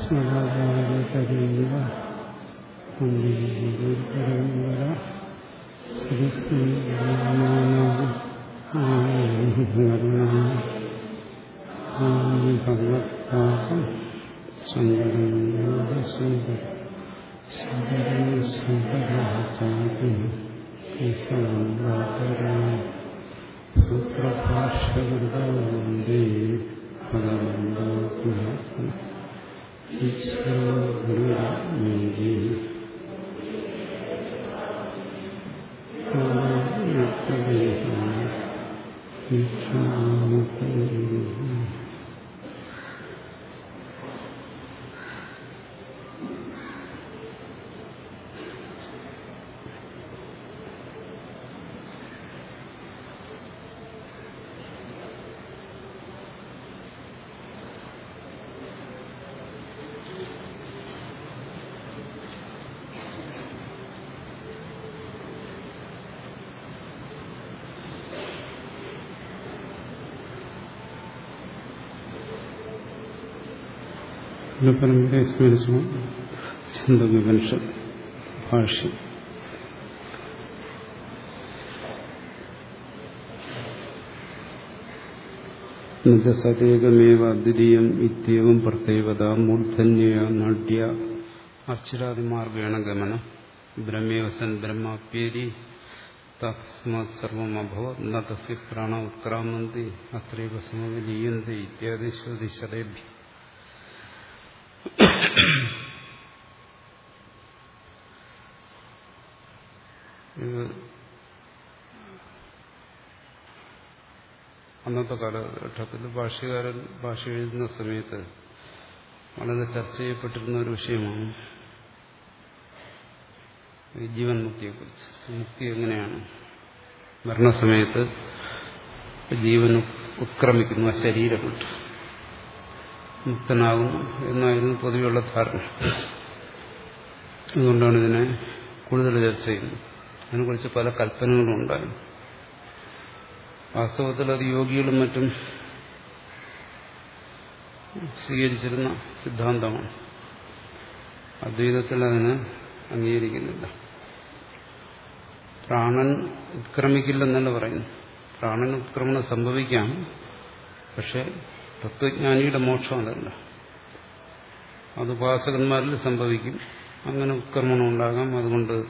സ്മരണീവ പരമ്പര ഭഗവത്പാദം സൂത്രഭാഷ്യവൃതേ ഭഗവന്തോ ഈശ്വരോ പരമ്പരയെ സ്മരിച്ചു. ഛന്ദോപനിഷത്ത് ഭാഷ്യം. സതേകമേവ അദ്വിതീയം ഇത്യവും പ്രത്യേകത മൂർധന്യ നാട്യ. അക്ഷരാദിമാർഗേണ ഗമനം. ബ്രഹ്മേവസൻ ബ്രഹ്മാപ്യേരി. തസ്മാത് സർവമഭവത് ന തസ്യ പ്രാണ ഉത്ക്രാമന്തി. അത്രൈവ സമവിലീയന്തി ഇത്യാദി ശ്രുതിശതേഭ്യ അന്നത്തെ കാലഘട്ടത്തിൽ ഭാഷകാരൻ ഭാഷ എഴുതുന്ന സമയത്ത് വളരെ ചർച്ച ചെയ്യപ്പെട്ടിരുന്ന ഒരു വിഷയമാണ് ജീവൻ മുക്തിയെക്കുറിച്ച്. മുക്തി എങ്ങനെയാണ്? മരണസമയത്ത് ജീവൻ ഉത്ക്രമിക്കുന്നു ആ ശരീരം മുക്തനാകുന്നു എന്നായിരുന്നു പൊതുവെയുള്ള ധാരണ. അതുകൊണ്ടാണ് ഇതിനെ കൂടുതൽ ചർച്ച ചെയ്യുന്നത്. അതിനെക്കുറിച്ച് പല കൽപ്പനകളും ഉണ്ടായിരുന്നു വാസ്തവത്തിൽ അത് യോഗികളും മറ്റും സ്വീകരിച്ചിരുന്ന സിദ്ധാന്തമാണ്. അദ്വൈതത്തിൽ അതിന് അംഗീകരിക്കുന്നില്ല. പ്രാണൻ ഉത്ക്രമിക്കില്ലെന്നല്ല പറയുന്നു പ്രാണൻ ഉത്ക്രമണം സംഭവിക്കാം പക്ഷെ തത്വജ്ഞാനിയുടെ മോക്ഷം അതല്ല അത് ഉപാസകന്മാരിൽ സംഭവിക്കും. അങ്ങനെ ഉത്കർമ്മണം ഉണ്ടാകാം അതുകൊണ്ട്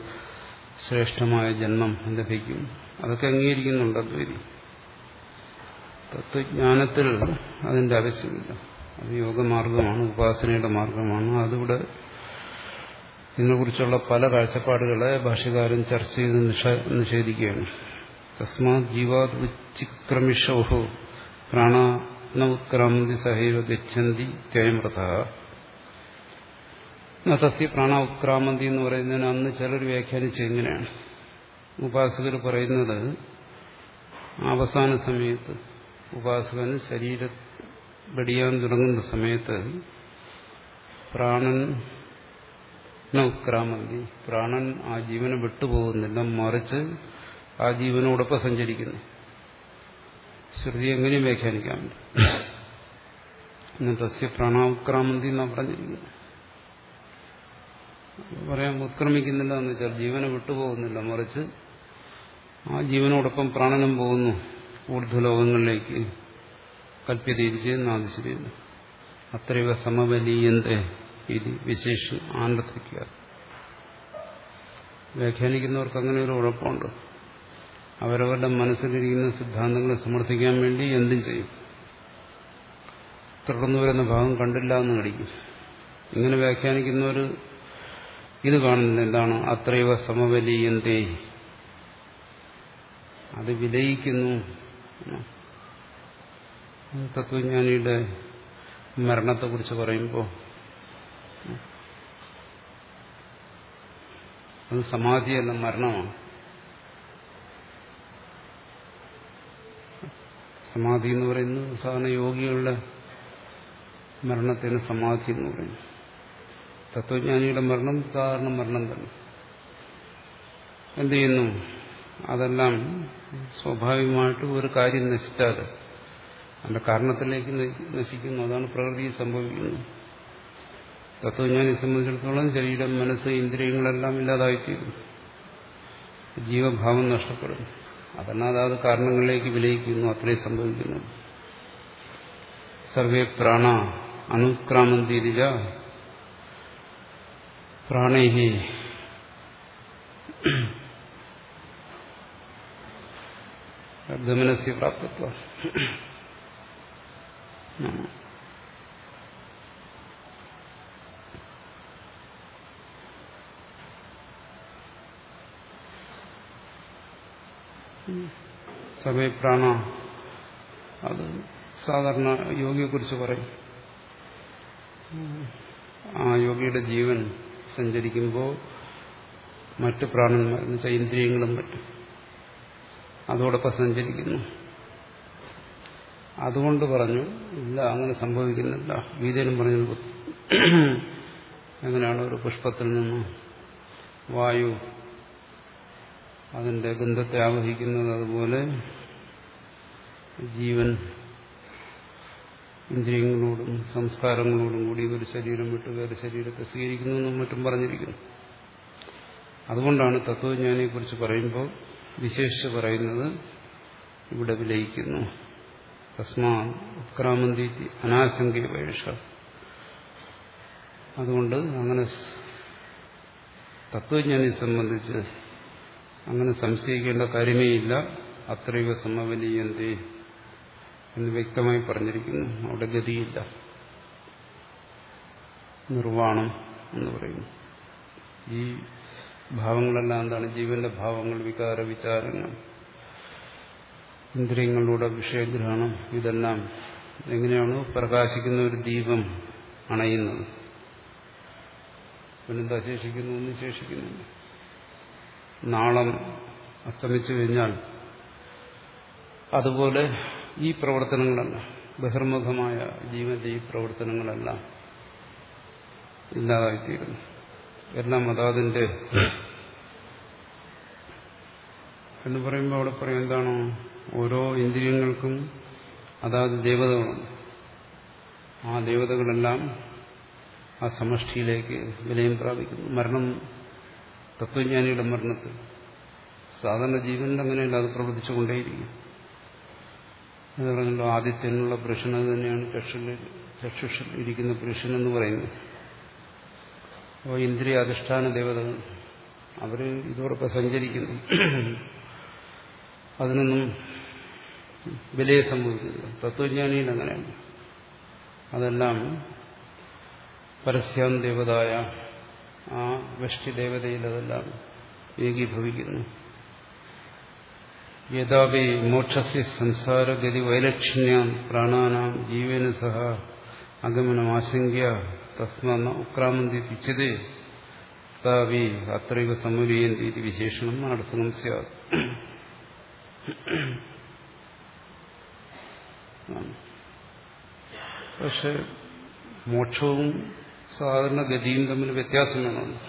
ശ്രേഷ്ഠമായ ജന്മം ലഭിക്കും. അതൊക്കെ അംഗീകരിക്കുന്നുണ്ട് അദ്വൈതി തത്വജ്ഞാനത്തിൽ അതിന്റെ ആവശ്യമില്ല. അത് യോഗമാർഗമാണ് ഉപാസനയുടെ മാർഗമാണ്. അതിവിടെ ഇതിനെക്കുറിച്ചുള്ള പല കാഴ്ചപ്പാടുകളെ ഭാഷകാരൻ ചർച്ച ചെയ്ത് നിഷേധിക്കുകയാണ്. തസ്മാ ജീവാത് ഉച്ചിക്രമിഷോഹോ പ്രാണ ഉത്ക്രാമന്തി സഹൈവ ഗച്ഛന്തി ത്യയമൃത നസ്യ പ്രാണ ഉത്ക്രാമന്തി എന്ന് പറയുന്നതിന് അന്ന് ചിലർ വ്യാഖ്യാനിച്ച് എങ്ങനെയാണ് ഉപാസകർ പറയുന്നത് അവസാന സമയത്ത് ഉപാസകന് ശരീര വെടിയാൻ തുടങ്ങുന്ന സമയത്ത് പ്രാണൻ ഉത്ക്രാമന്തി പ്രാണൻ ആ ജീവനെ വിട്ടുപോകുന്നില്ല മറിച്ച് ആ ജീവനോടൊപ്പം സഞ്ചരിക്കുന്നു. ശ്രുതി എങ്ങനെയും വ്യാഖ്യാനിക്കാൻ പറ്റും തസ്യ പ്രാണാവുക്രാമന്തി എന്നാ പറഞ്ഞിരിക്കുന്നത്. പറയാൻ ഉത്ക്രമിക്കുന്നില്ല എന്ന് വെച്ചാൽ ജീവനെ വിട്ടുപോകുന്നില്ല. മറിച്ച് ആ ജീവനോടൊപ്പം പ്രാണനും പോകുന്നു. ഊർധ്വലോകങ്ങളിലേക്ക് കൽപ്യതീരിച്ചെന്ന് ശരിയല്ല അത്രയോ സമബലീയന്റെ ഇത് വിശേഷം ആനന്ദിക്കുക വ്യാഖ്യാനിക്കുന്നവർക്ക് അങ്ങനെ ഒരു ഉഴപ്പമുണ്ട് അവരവരുടെ മനസ്സിലിരിക്കുന്ന സിദ്ധാന്തങ്ങളെ സമർത്ഥിക്കാൻ വേണ്ടി എന്തും ചെയ്യും. തുടർന്നു വരുന്ന ഭാഗം കണ്ടില്ല എന്ന് കടിക്കും. ഇങ്ങനെ വ്യാഖ്യാനിക്കുന്നവർ ഇത് കാണുന്നത് എന്താണ്? അത്രയവ സമവലിയന്തേ. അത് വിലയിക്കുന്നു. തത്വജ്ഞാനിയുടെ മരണത്തെക്കുറിച്ച് പറയുമ്പോൾ അത് സമാധിയല്ല മരണമാണ്. സമാധി എന്ന് പറയുന്നത് സാധാരണ യോഗികളുടെ മരണത്തിന് സമാധി എന്ന് പറയുന്നു. തത്വജ്ഞാനിയുടെ മരണം സാധാരണ മരണം തന്നെ. എന്ത് ചെയ്യുന്നു? അതെല്ലാം സ്വാഭാവികമായിട്ട് ഒരു കാര്യം നശിച്ചാൽ അതിന്റെ കാരണത്തിലേക്ക് നശിക്കുന്നു. അതാണ് പ്രകൃതി സംഭവിക്കുന്നത് തത്വജ്ഞാനിയെ സംബന്ധിച്ചിടത്തോളം ശരീരം മനസ്സ് ഇന്ദ്രിയങ്ങളെല്ലാം ഇല്ലാതായിത്തീരും ജീവഭാവം നഷ്ടപ്പെടും അതെന്നാ അതാത് കാരണങ്ങളിലേക്ക് വിലയിക്കുന്നു. അത്രയും സംഭവിക്കുന്നു. സർവേ പ്രാണ അനുക്രാമന്തിരിജ പ്രാണൈഹി. ഗമനസ്യ പ്രാപ്തത്വ. സമയപ്രാണ അത് സാധാരണ യോഗിയെ കുറിച്ച് പറയും. ആ യോഗിയുടെ ജീവൻ സഞ്ചരിക്കുമ്പോൾ മറ്റ് പ്രാണന്മാർ ചൈന്ദ്രിയങ്ങളും മറ്റു മറ്റും അതോടൊപ്പം സഞ്ചരിക്കുന്നു. അതുകൊണ്ട് പറഞ്ഞു ഇല്ല അങ്ങനെ സംഭവിക്കുന്നില്ല. ഗീതയിലും പറഞ്ഞു എങ്ങനെയാണ് ഒരു പുഷ്പത്തിൽ നിന്നും വായു അതിന്റെ ഗന്ധത്തെ ആവഹിക്കുന്നത് അതുപോലെ ജീവൻ ഇന്ദ്രിയങ്ങളോടും സംസ്കാരങ്ങളോടും കൂടി ഒരു ശരീരം വിട്ട് വേറെ ശരീരത്തെ സ്വീകരിക്കുന്നു എന്നും മറ്റും പറഞ്ഞിരിക്കുന്നു. അതുകൊണ്ടാണ് തത്വജ്ഞാനിയെ കുറിച്ച് പറയുമ്പോൾ വിശേഷിച്ച് പറയുന്നത് ഇവിടെ വിലയിക്കുന്നു. തസ്മാ ഉത്ക്രാമന്തി അനാശങ്ക പരീക്ഷ അതുകൊണ്ട് അങ്ങനെ തത്വജ്ഞാനിയെ സംബന്ധിച്ച് അങ്ങനെ സംശയിക്കേണ്ട കാര്യമേ ഇല്ല അത്രയോ സമവനീയന്തേ എന്ന് വ്യക്തമായി പറഞ്ഞിരിക്കുന്നു. അവിടെ ഗതിയില്ല. നിർവാണം എന്ന് പറയുന്നു. ഈ ഭാവങ്ങളെല്ലാം എന്താണ്? ജീവന്റെ ഭാവങ്ങൾ വികാര വിചാരങ്ങൾ ഇന്ദ്രിയങ്ങളുടെ വിഷയഗ്രഹണം ഇതെല്ലാം എങ്ങനെയാണ് പ്രകാശിക്കുന്ന ഒരു ദീപം അണയുന്നത്. പിന്നെന്താ ശേഷിക്കുന്നു ഒന്നും ശേഷിക്കുന്നില്ല. നാളം അസ്തമിച്ചു കഴിഞ്ഞാൽ അതുപോലെ ഈ പ്രവർത്തനങ്ങളല്ല ബഹിർമുഖമായ ജീവന്റെ ഈ പ്രവർത്തനങ്ങളെല്ലാം ഇല്ലാതായിത്തീരുന്നു. എല്ലാം അതാതിന്റെ എന്ന് പറയുമ്പോൾ അവിടെ പറയും എന്താണോ? ഓരോ ഇന്ദ്രിയങ്ങൾക്കും അതാത് ദേവതകളുണ്ട് ആ ദേവതകളെല്ലാം ആ സമഷ്ടിയിലേക്ക് വിലയം പ്രാപിക്കുന്നു. മരണം തത്വജ്ഞാനിയുടെ മരണത്തിൽ സാധാരണ ജീവനിൽ അങ്ങനെയല്ല അത് പ്രവർത്തിച്ചുകൊണ്ടേയിരിക്കും എന്ന് പറഞ്ഞല്ലോ ആദിത്യനുള്ള പുരുഷൻ തന്നെയാണ് ചക്ഷുഷിൽ ഇരിക്കുന്ന പുരുഷൻ എന്ന് പറയുന്നത്. അപ്പോൾ ഇന്ദ്രിയ അധിഷ്ഠാന ദേവതകൾ അവർ ഇതോടൊപ്പം സഞ്ചരിക്കുന്നു. അതിനൊന്നും വിലയെ സംഭവിക്കുന്നില്ല. തത്വജ്ഞാനിയിൽ അങ്ങനെയാണ്. അതെല്ലാം പരസ്യം ദേവതായ ആ വഷ്ടി ദേവതയിൽ അതെല്ലാം ഏകീഭവിക്കുന്നു. യഥാപി മോക്ഷസ്യ സംസാരഗതി വൈലക്ഷിണ്യ പ്രാണാനാം ജീവന സഹ അഗമനം ആശങ്ക്യ തസ്മ ഉക്രാമന്തി തിച്ചതേ താവി അത്രൈവ സമൂലീയന്തി വിശേഷണം നടത്തണം സാത് പക്ഷെ മോക്ഷവും സാധാരണ ഗതിയും തമ്മിൽ വ്യത്യാസം വേണം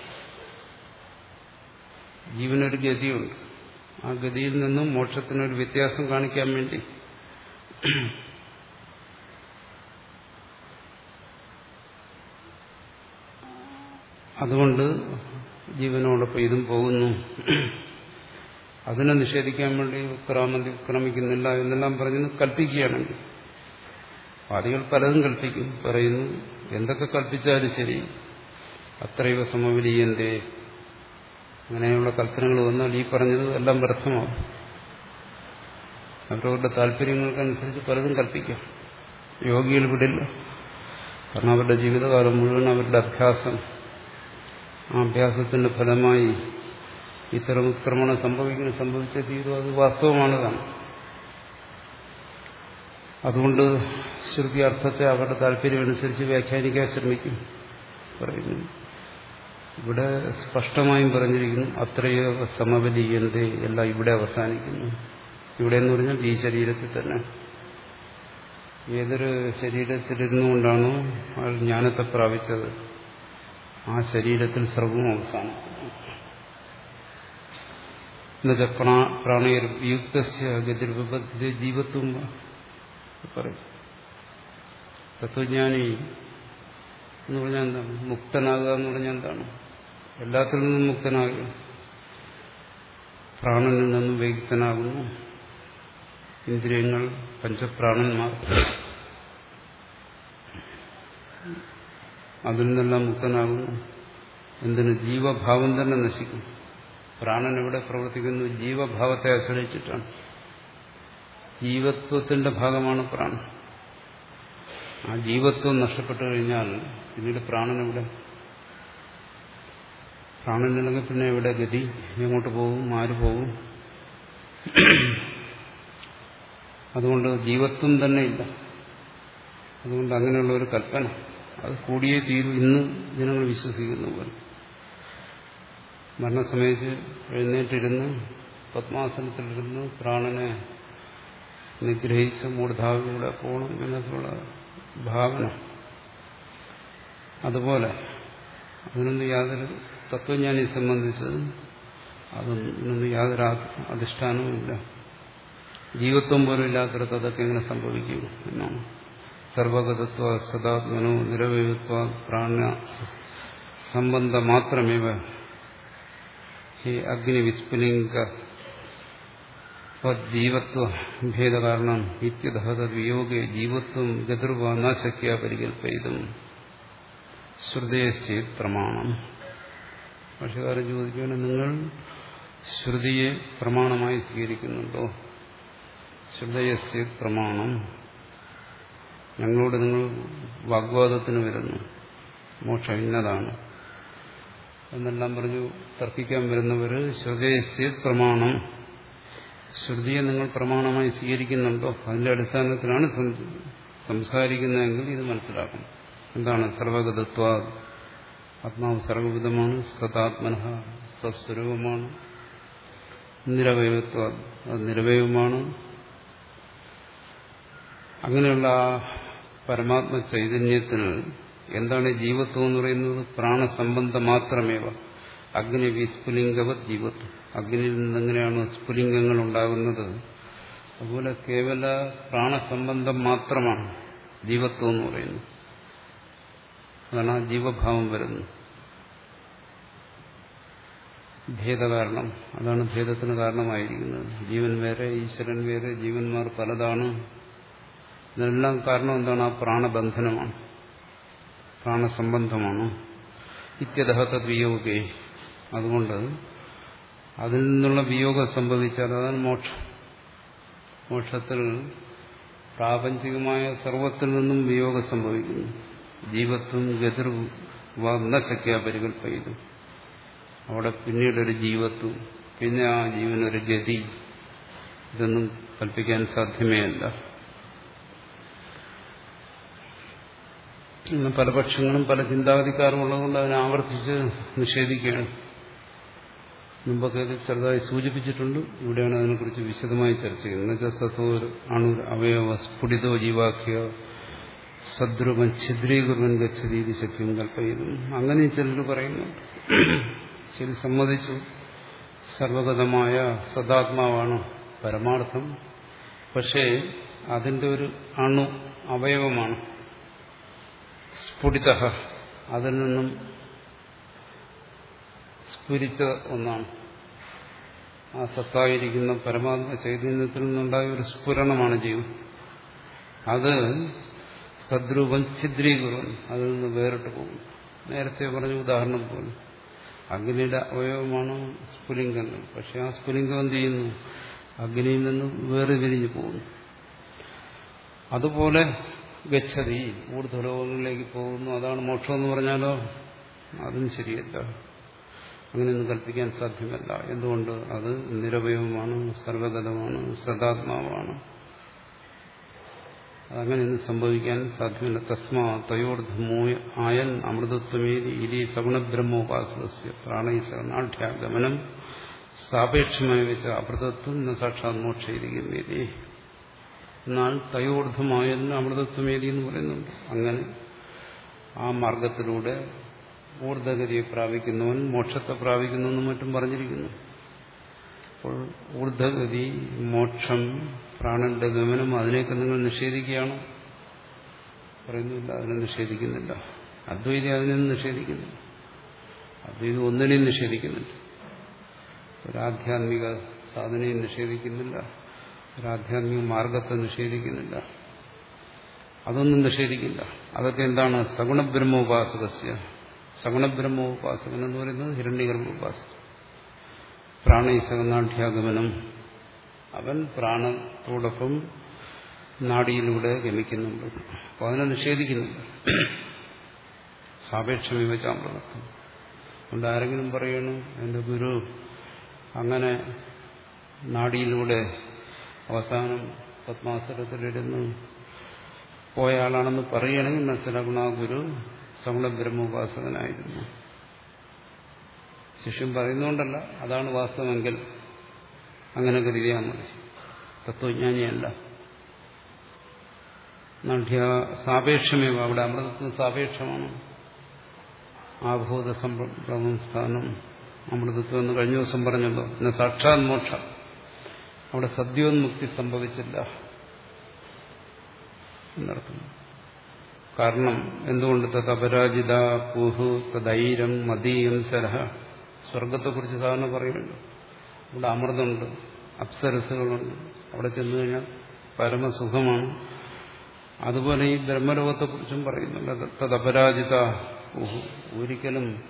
ജീവനൊരു ഗതിയുണ്ട്. ആ ഗതിയിൽ നിന്നും മോക്ഷത്തിനൊരു വ്യത്യാസം കാണിക്കാൻ വേണ്ടി. അതുകൊണ്ട് ജീവനോടൊപ്പം ഇതും പോകുന്നു. അതിനെ നിഷേധിക്കാൻ വേണ്ടി ഉത്തരാമതി ഉത്രമിക്കുന്നില്ല എന്നെല്ലാം പറഞ്ഞു കൽപ്പിക്കുകയാണെങ്കിൽ. വാദികൾ പലതും കൽപ്പിക്കും പറയുന്നു എന്തൊക്കെ കൽപ്പിച്ചാലും ശരി. അത്രയോ സമവിലീയന്റെ അങ്ങനെയുള്ള കൽപ്പനകൾ വന്നാൽ ഈ പറഞ്ഞത് എല്ലാം വ്യർത്ഥമാകും അവരവരുടെ താല്പര്യങ്ങൾക്കനുസരിച്ച് പലതും കൽപ്പിക്കാം. യോഗികൾ വിടില്ല. കാരണം അവരുടെ ജീവിതകാലം മുഴുവൻ അവരുടെ അഭ്യാസം ആ അഭ്യാസത്തിന്റെ ഫലമായി ഇത്തരം ഉത്ക്രമണം സംഭവിക്കുന്ന സംഭവിച്ച തീരും. അത് വാസ്തവമാണ് താൻ അതുകൊണ്ട് ശ്രുതി അർത്ഥത്തെ അവരുടെ താല്പര്യമനുസരിച്ച് വ്യാഖ്യാനിക്കാൻ ശ്രമിക്കും. പറയുന്നു. ഇവിടെ സ്പഷ്ടമായും പറഞ്ഞിരിക്കുന്നു അത്രയോ സമവലീയത എല്ലാം ഇവിടെ അവസാനിക്കുന്നു. ഇവിടെ എന്ന് പറഞ്ഞാൽ ഈ ശരീരത്തിൽ തന്നെ. ഏതൊരു ശരീരത്തിലിരുന്നു കൊണ്ടാണോ അയാൾ ജ്ഞാനത്തെ പ്രാപിച്ചത്? ആ ശരീരത്തിൽ സർവവും അവസാനിക്കുന്നു. എന്നുവെച്ചാൽ പ്രാണയർ യുക്തസ്യ ഗതിർവിപത്തി ജീവത്വം പറയും. തത്വജ്ഞാനി എന്ന് പറഞ്ഞാൽ എന്താണ്? മുക്തനാകുക എന്ന് പറഞ്ഞാൽ എന്താണ്? എല്ലാത്തിൽ നിന്നും മുക്തനാകുക. പ്രാണനിൽ നിന്നും വൈദ്യുതനാകുന്നു ഇന്ദ്രിയങ്ങൾ പഞ്ചപ്രാണന്മാർ. അതിൽ നിന്നെല്ലാം മുക്തനാകുന്നു. എന്തിന്? ജീവഭാവം തന്നെ നശിക്കും. പ്രാണൻ എവിടെ പ്രവർത്തിക്കുന്നു? ജീവഭാവത്തെ ആശ്രയിച്ചിട്ടാണ്. ജീവത്വത്തിന്റെ ഭാഗമാണ് പ്രാണൻ. ആ ജീവത്വം നഷ്ടപ്പെട്ടു കഴിഞ്ഞാൽ പിന്നീട് പ്രാണൻ എവിടെ? പ്രാണനില്ലെങ്കിൽ പിന്നെ എവിടെ? ഗതി എങ്ങോട്ട് പോകും? ആര് പോകും? അതുകൊണ്ട് ജീവത്വം തന്നെ ഇല്ല. അതുകൊണ്ട് അങ്ങനെയുള്ള ഒരു കൽപ്പന അത് കൂടിയേ തീരും ഇന്ന് ജനങ്ങൾ വിശ്വസിക്കുന്നു പോലെ. മരണസമയത്ത് എഴുന്നേറ്റിരുന്ന് പത്മാസനത്തിലിരുന്ന് പ്രാണനെ നിഗ്രഹിച്ച് മൂർധാവിലൂടെ പോകണം എന്നൊക്കെയുള്ള ഭാവന. അതുപോലെ അതിനൊന്നും യാതൊരു തത്വജ്ഞാനിയെ സംബന്ധിച്ച് അതൊന്നും യാതൊരു അധിഷ്ഠാനവുമില്ല ജീവത്വം പോലും ഇല്ലാത്തടത്ത് അതൊക്കെ എങ്ങനെ സംഭവിക്കും എന്നാണ്. സർവഗതത്വ സദാത്മനോ നിരവയത്വ പ്രാണ സംബന്ധ മാത്രമേവ അഗ്നി അഗ്നിവിസ്ഫുലിംഗ ജീവത്വ ഭേദകാരണം ഇത്യതഹത വിയോഗെ ജീവത്വം ഗതിർവ ന ശക്യ പരികൽപ്പയിതും ശ്രുതേശ്ചേ പ്രമാണം. ഭാഷകാരൻ ചോദിക്കുകയാണ് നിങ്ങൾ ശ്രുതിയെ പ്രമാണമായി സ്വീകരിക്കുന്നുണ്ടോ? ശ്രുതയസ്യ പ്രമാണം. ഞങ്ങളോട് നിങ്ങൾ വാഗ്വാദത്തിന് വരുന്നു. മോക്ഷ ഇന്നതാണ്. എന്നെല്ലാം പറഞ്ഞു തർക്കിക്കാൻ വരുന്നവർ ശ്രുതയസ്യ പ്രമാണം. ശ്രുതിയെ നിങ്ങൾ പ്രമാണമായി സ്വീകരിക്കുന്നുണ്ടോ? അതിന്റെ അടിസ്ഥാനത്തിലാണ് സംസാരിക്കുന്നതെങ്കിൽ ഇത് മനസ്സിലാക്കും എന്താണ് സർവഗതത്വ? ആത്മാവ് സർവവിധമാണ് സതാത്മന സസ്വരൂപമാണ് നിരവയത്വ അത് നിരവയവുമാണ്. അങ്ങനെയുള്ള പരമാത്മ ചൈതന്യത്തിൽ എന്താണ് ജീവത്വം എന്ന് പറയുന്നത്? പ്രാണസംബന്ധം മാത്രമേവ. അഗ്നി വിസ്ഫുലിംഗവത് ജീവത്വം. അഗ്നിയിൽ നിന്നെങ്ങനെയാണ് സ്ഫുലിംഗങ്ങൾ ഉണ്ടാകുന്നത്? അതുപോലെ കേവല പ്രാണസംബന്ധം മാത്രമാണ് ജീവത്വം എന്ന് പറയുന്നു അതാണ് ആ ജീവഭാവം വരുന്നത്. ഭേദകാരണം. അതാണ് ഭേദത്തിന് കാരണമായിരിക്കുന്നത്. ജീവൻ വേറെ ഈശ്വരൻ വേറെ ജീവന്മാർ പലതാണ്. ഇതെല്ലാം കാരണം എന്താണ്? ആ പ്രാണബന്ധനമാണ്. പ്രാണസംബന്ധമാണ്. ഇത്യദഹത്തെ വിയോഗേ അതുകൊണ്ട് അതിൽ നിന്നുള്ള വിയോഗം സംഭവിച്ചാൽ അതാണ് മോക്ഷം. മോക്ഷത്തിൽ പ്രാപഞ്ചികമായ സർവത്തിൽ നിന്നും വിയോഗം സംഭവിക്കുന്നു. ജീവത്വം ഗതിർ ശക്യ പരികൽപ്പയിതു. അവിടെ പിന്നീടൊരു ജീവത്വം പിന്നെ ആ ജീവനൊരു ഗതി. ഇതൊന്നും കൽപ്പിക്കാൻ സാധ്യമേ അല്ല പല പക്ഷങ്ങളും പല ചിന്താഗതിക്കാരും ഉള്ളതുകൊണ്ട് അതിനെ ആവർത്തിച്ച് നിഷേധിക്കുകയാണ്. മുമ്പൊക്കെ ഇത് ചെറുതായി സൂചിപ്പിച്ചിട്ടുണ്ട്. ഇവിടെയാണ് അതിനെക്കുറിച്ച് വിശദമായി ചർച്ച ചെയ്യുന്നത് എന്നുവെച്ചാൽ സത്തോ അണു അവയവ സ്ഫുടിതോ ജീവാഖ്യ സദ്രുവൻ ഛിദ്രീകുർവൻ ഗച്ഛതീതി ശക്തിയും കൽപ്പയുന്നു അങ്ങനെ ചിലർ പറയുന്നുണ്ട് ചില സമ്മതിച്ചു. സർവഗതമായ സദാത്മാവാണ് പരമാർത്ഥം. പക്ഷേ അതിന്റെ ഒരു അണു അവയവമാണ്. സ്ഫുടിത. അതിൽ നിന്നും സ്ഫുരിച്ച ഒന്നാണ്. ആ സത്തായിരിക്കുന്ന പരമാത്മ ചൈതന്യത്തിൽ നിന്നുണ്ടായ ഒരു സ്ഫുരണമാണ് ജീവൻ. അത് സദ്രൂപം ഛിദ്രീകൃതം അതിൽ നിന്ന് വേറിട്ട് പോകും നേരത്തെ പറഞ്ഞ ഉദാഹരണം പോലെ. അഗ്നിയുടെ അവയവമാണ് സ്ഫുലിംഗങ്ങൾ. പക്ഷെ ആ സ്ഫുലിംഗം എന്ത് ചെയ്യുന്നു? അഗ്നിയിൽ നിന്ന് വേറെ വിരിഞ്ഞു പോകുന്നു. അതുപോലെ ഗച്ഛതി ഊർധ്വലോകങ്ങളിലേക്ക് പോകുന്നു. അതാണ് മോക്ഷം എന്ന് പറഞ്ഞാലോ? അതും ശരിയല്ല. അങ്ങനെയൊന്നും കൽപ്പിക്കാൻ സാധ്യമല്ല. എന്തുകൊണ്ട്? അത് നിരവയവമാണ് സർവഗതമാണ് സദാത്മാവാണ് അതങ്ങനെയൊന്നും സംഭവിക്കാൻ സാധ്യമല്ല. തസ്മാ തയോർധമൂയ ആയൻ അമൃതത്വമേരി ഇരി സഗുണബ്രഹ്മോപാസസ്യ പ്രാണൈ സഗണാഠ്യാഗമനം സാപേക്ഷമായി വെച്ച അമൃതത്വം എന്ന സാക്ഷാത് മോക്ഷയിരിക്കും വേദി എന്നാൽ തയോർദ്ധമായ അമൃതത്വമേരി എന്ന് പറയുന്നുണ്ട്. അങ്ങനെ ആ മാർഗത്തിലൂടെ ഊർധഗതിയെ പ്രാപിക്കുന്നവൻ മോക്ഷത്തെ പ്രാപിക്കുന്നു എന്നും മറ്റും പറഞ്ഞിരിക്കുന്നു. അപ്പോൾ ഊർധഗതി മോക്ഷം പ്രാണന്റെ ഗമനം അതിനെയൊക്കെ നിങ്ങൾ നിഷേധിക്കുകയാണ്? പറയുന്നില്ല അതിനെ നിഷേധിക്കുന്നില്ല. അദ്വൈതി അതിനെ നിഷേധിക്കുന്നില്ല. അദ്വൈതി ഒന്നിനെയും നിഷേധിക്കുന്നില്ല. ഒരാധ്യാത്മിക സാധനയും നിഷേധിക്കുന്നില്ല. ഒരാധ്യാത്മിക മാർഗത്തെ നിഷേധിക്കുന്നില്ല. അതൊന്നും നിഷേധിക്കില്ല. അതൊക്കെ എന്താണ്? സഗുണബ്രഹ്മോപാസകസ്യ. സഗുണബ്രഹ്മോപാസകൻ എന്ന് പറയുന്നത് ഹിരണ്യഗർഭോപാസകൻ പ്രാണീസകനാഠ്യാഗമനം. അവൻ പ്രാണത്തോടൊപ്പം നാടിയിലൂടെ ഗമിക്കുന്നുണ്ട്. അപ്പോൾ അതിനെ നിഷേധിക്കുന്നുണ്ട്. സാപേക്ഷമിവ ചാമ്പ്രവർത്തം അതുകൊണ്ട് ആരെങ്കിലും പറയണു എന്റെ ഗുരു അങ്ങനെ നാടിയിലൂടെ അവസാനം പത്മാസനത്തിലിരുന്ന് പോയ ആളാണെന്ന് പറയുകയാണെങ്കിൽ മനസ്സിലാക്കണം ആ ഗുരു സഗുണ ബ്രഹ്മോപാസകനായിരുന്നു. ശിഷ്യൻ പറയുന്നുകൊണ്ടല്ല അതാണ് വാസ്തവമെങ്കിൽ അങ്ങനെ കരുതിയാൽ മതി. തത്വജ്ഞാനിയല്ല. നാഠ്യ സാപേക്ഷമേവ അവിടെ അമൃതത്തിന് സാപേക്ഷമാണ്. ആഭൂത സംഭ്രമം സ്ഥാനം അമൃതത്വം എന്ന് കഴിഞ്ഞ ദിവസം പറഞ്ഞല്ലോ. പിന്നെ സാക്ഷാത് മോക്ഷം. അവിടെ സദ്യോന്മുക്തി സംഭവിച്ചില്ല. എന്നർത്ഥം. കാരണം എന്തുകൊണ്ട് തത് അപരാജിത പൂഹു തദൈരം മദീയം സരഹ? സ്വർഗത്തെക്കുറിച്ച് സാധാരണ പറയുന്നുണ്ട്. അവിടെ അമൃതമുണ്ട് അപ്സരസുകളുണ്ട് അവിടെ ചെന്നു കഴിഞ്ഞാൽ പരമസുഖമാണ്. അതുപോലെ ഈ ബ്രഹ്മലോകത്തെക്കുറിച്ചും പറയുന്നുണ്ട്. തദപരാജിത ഒരിക്കലും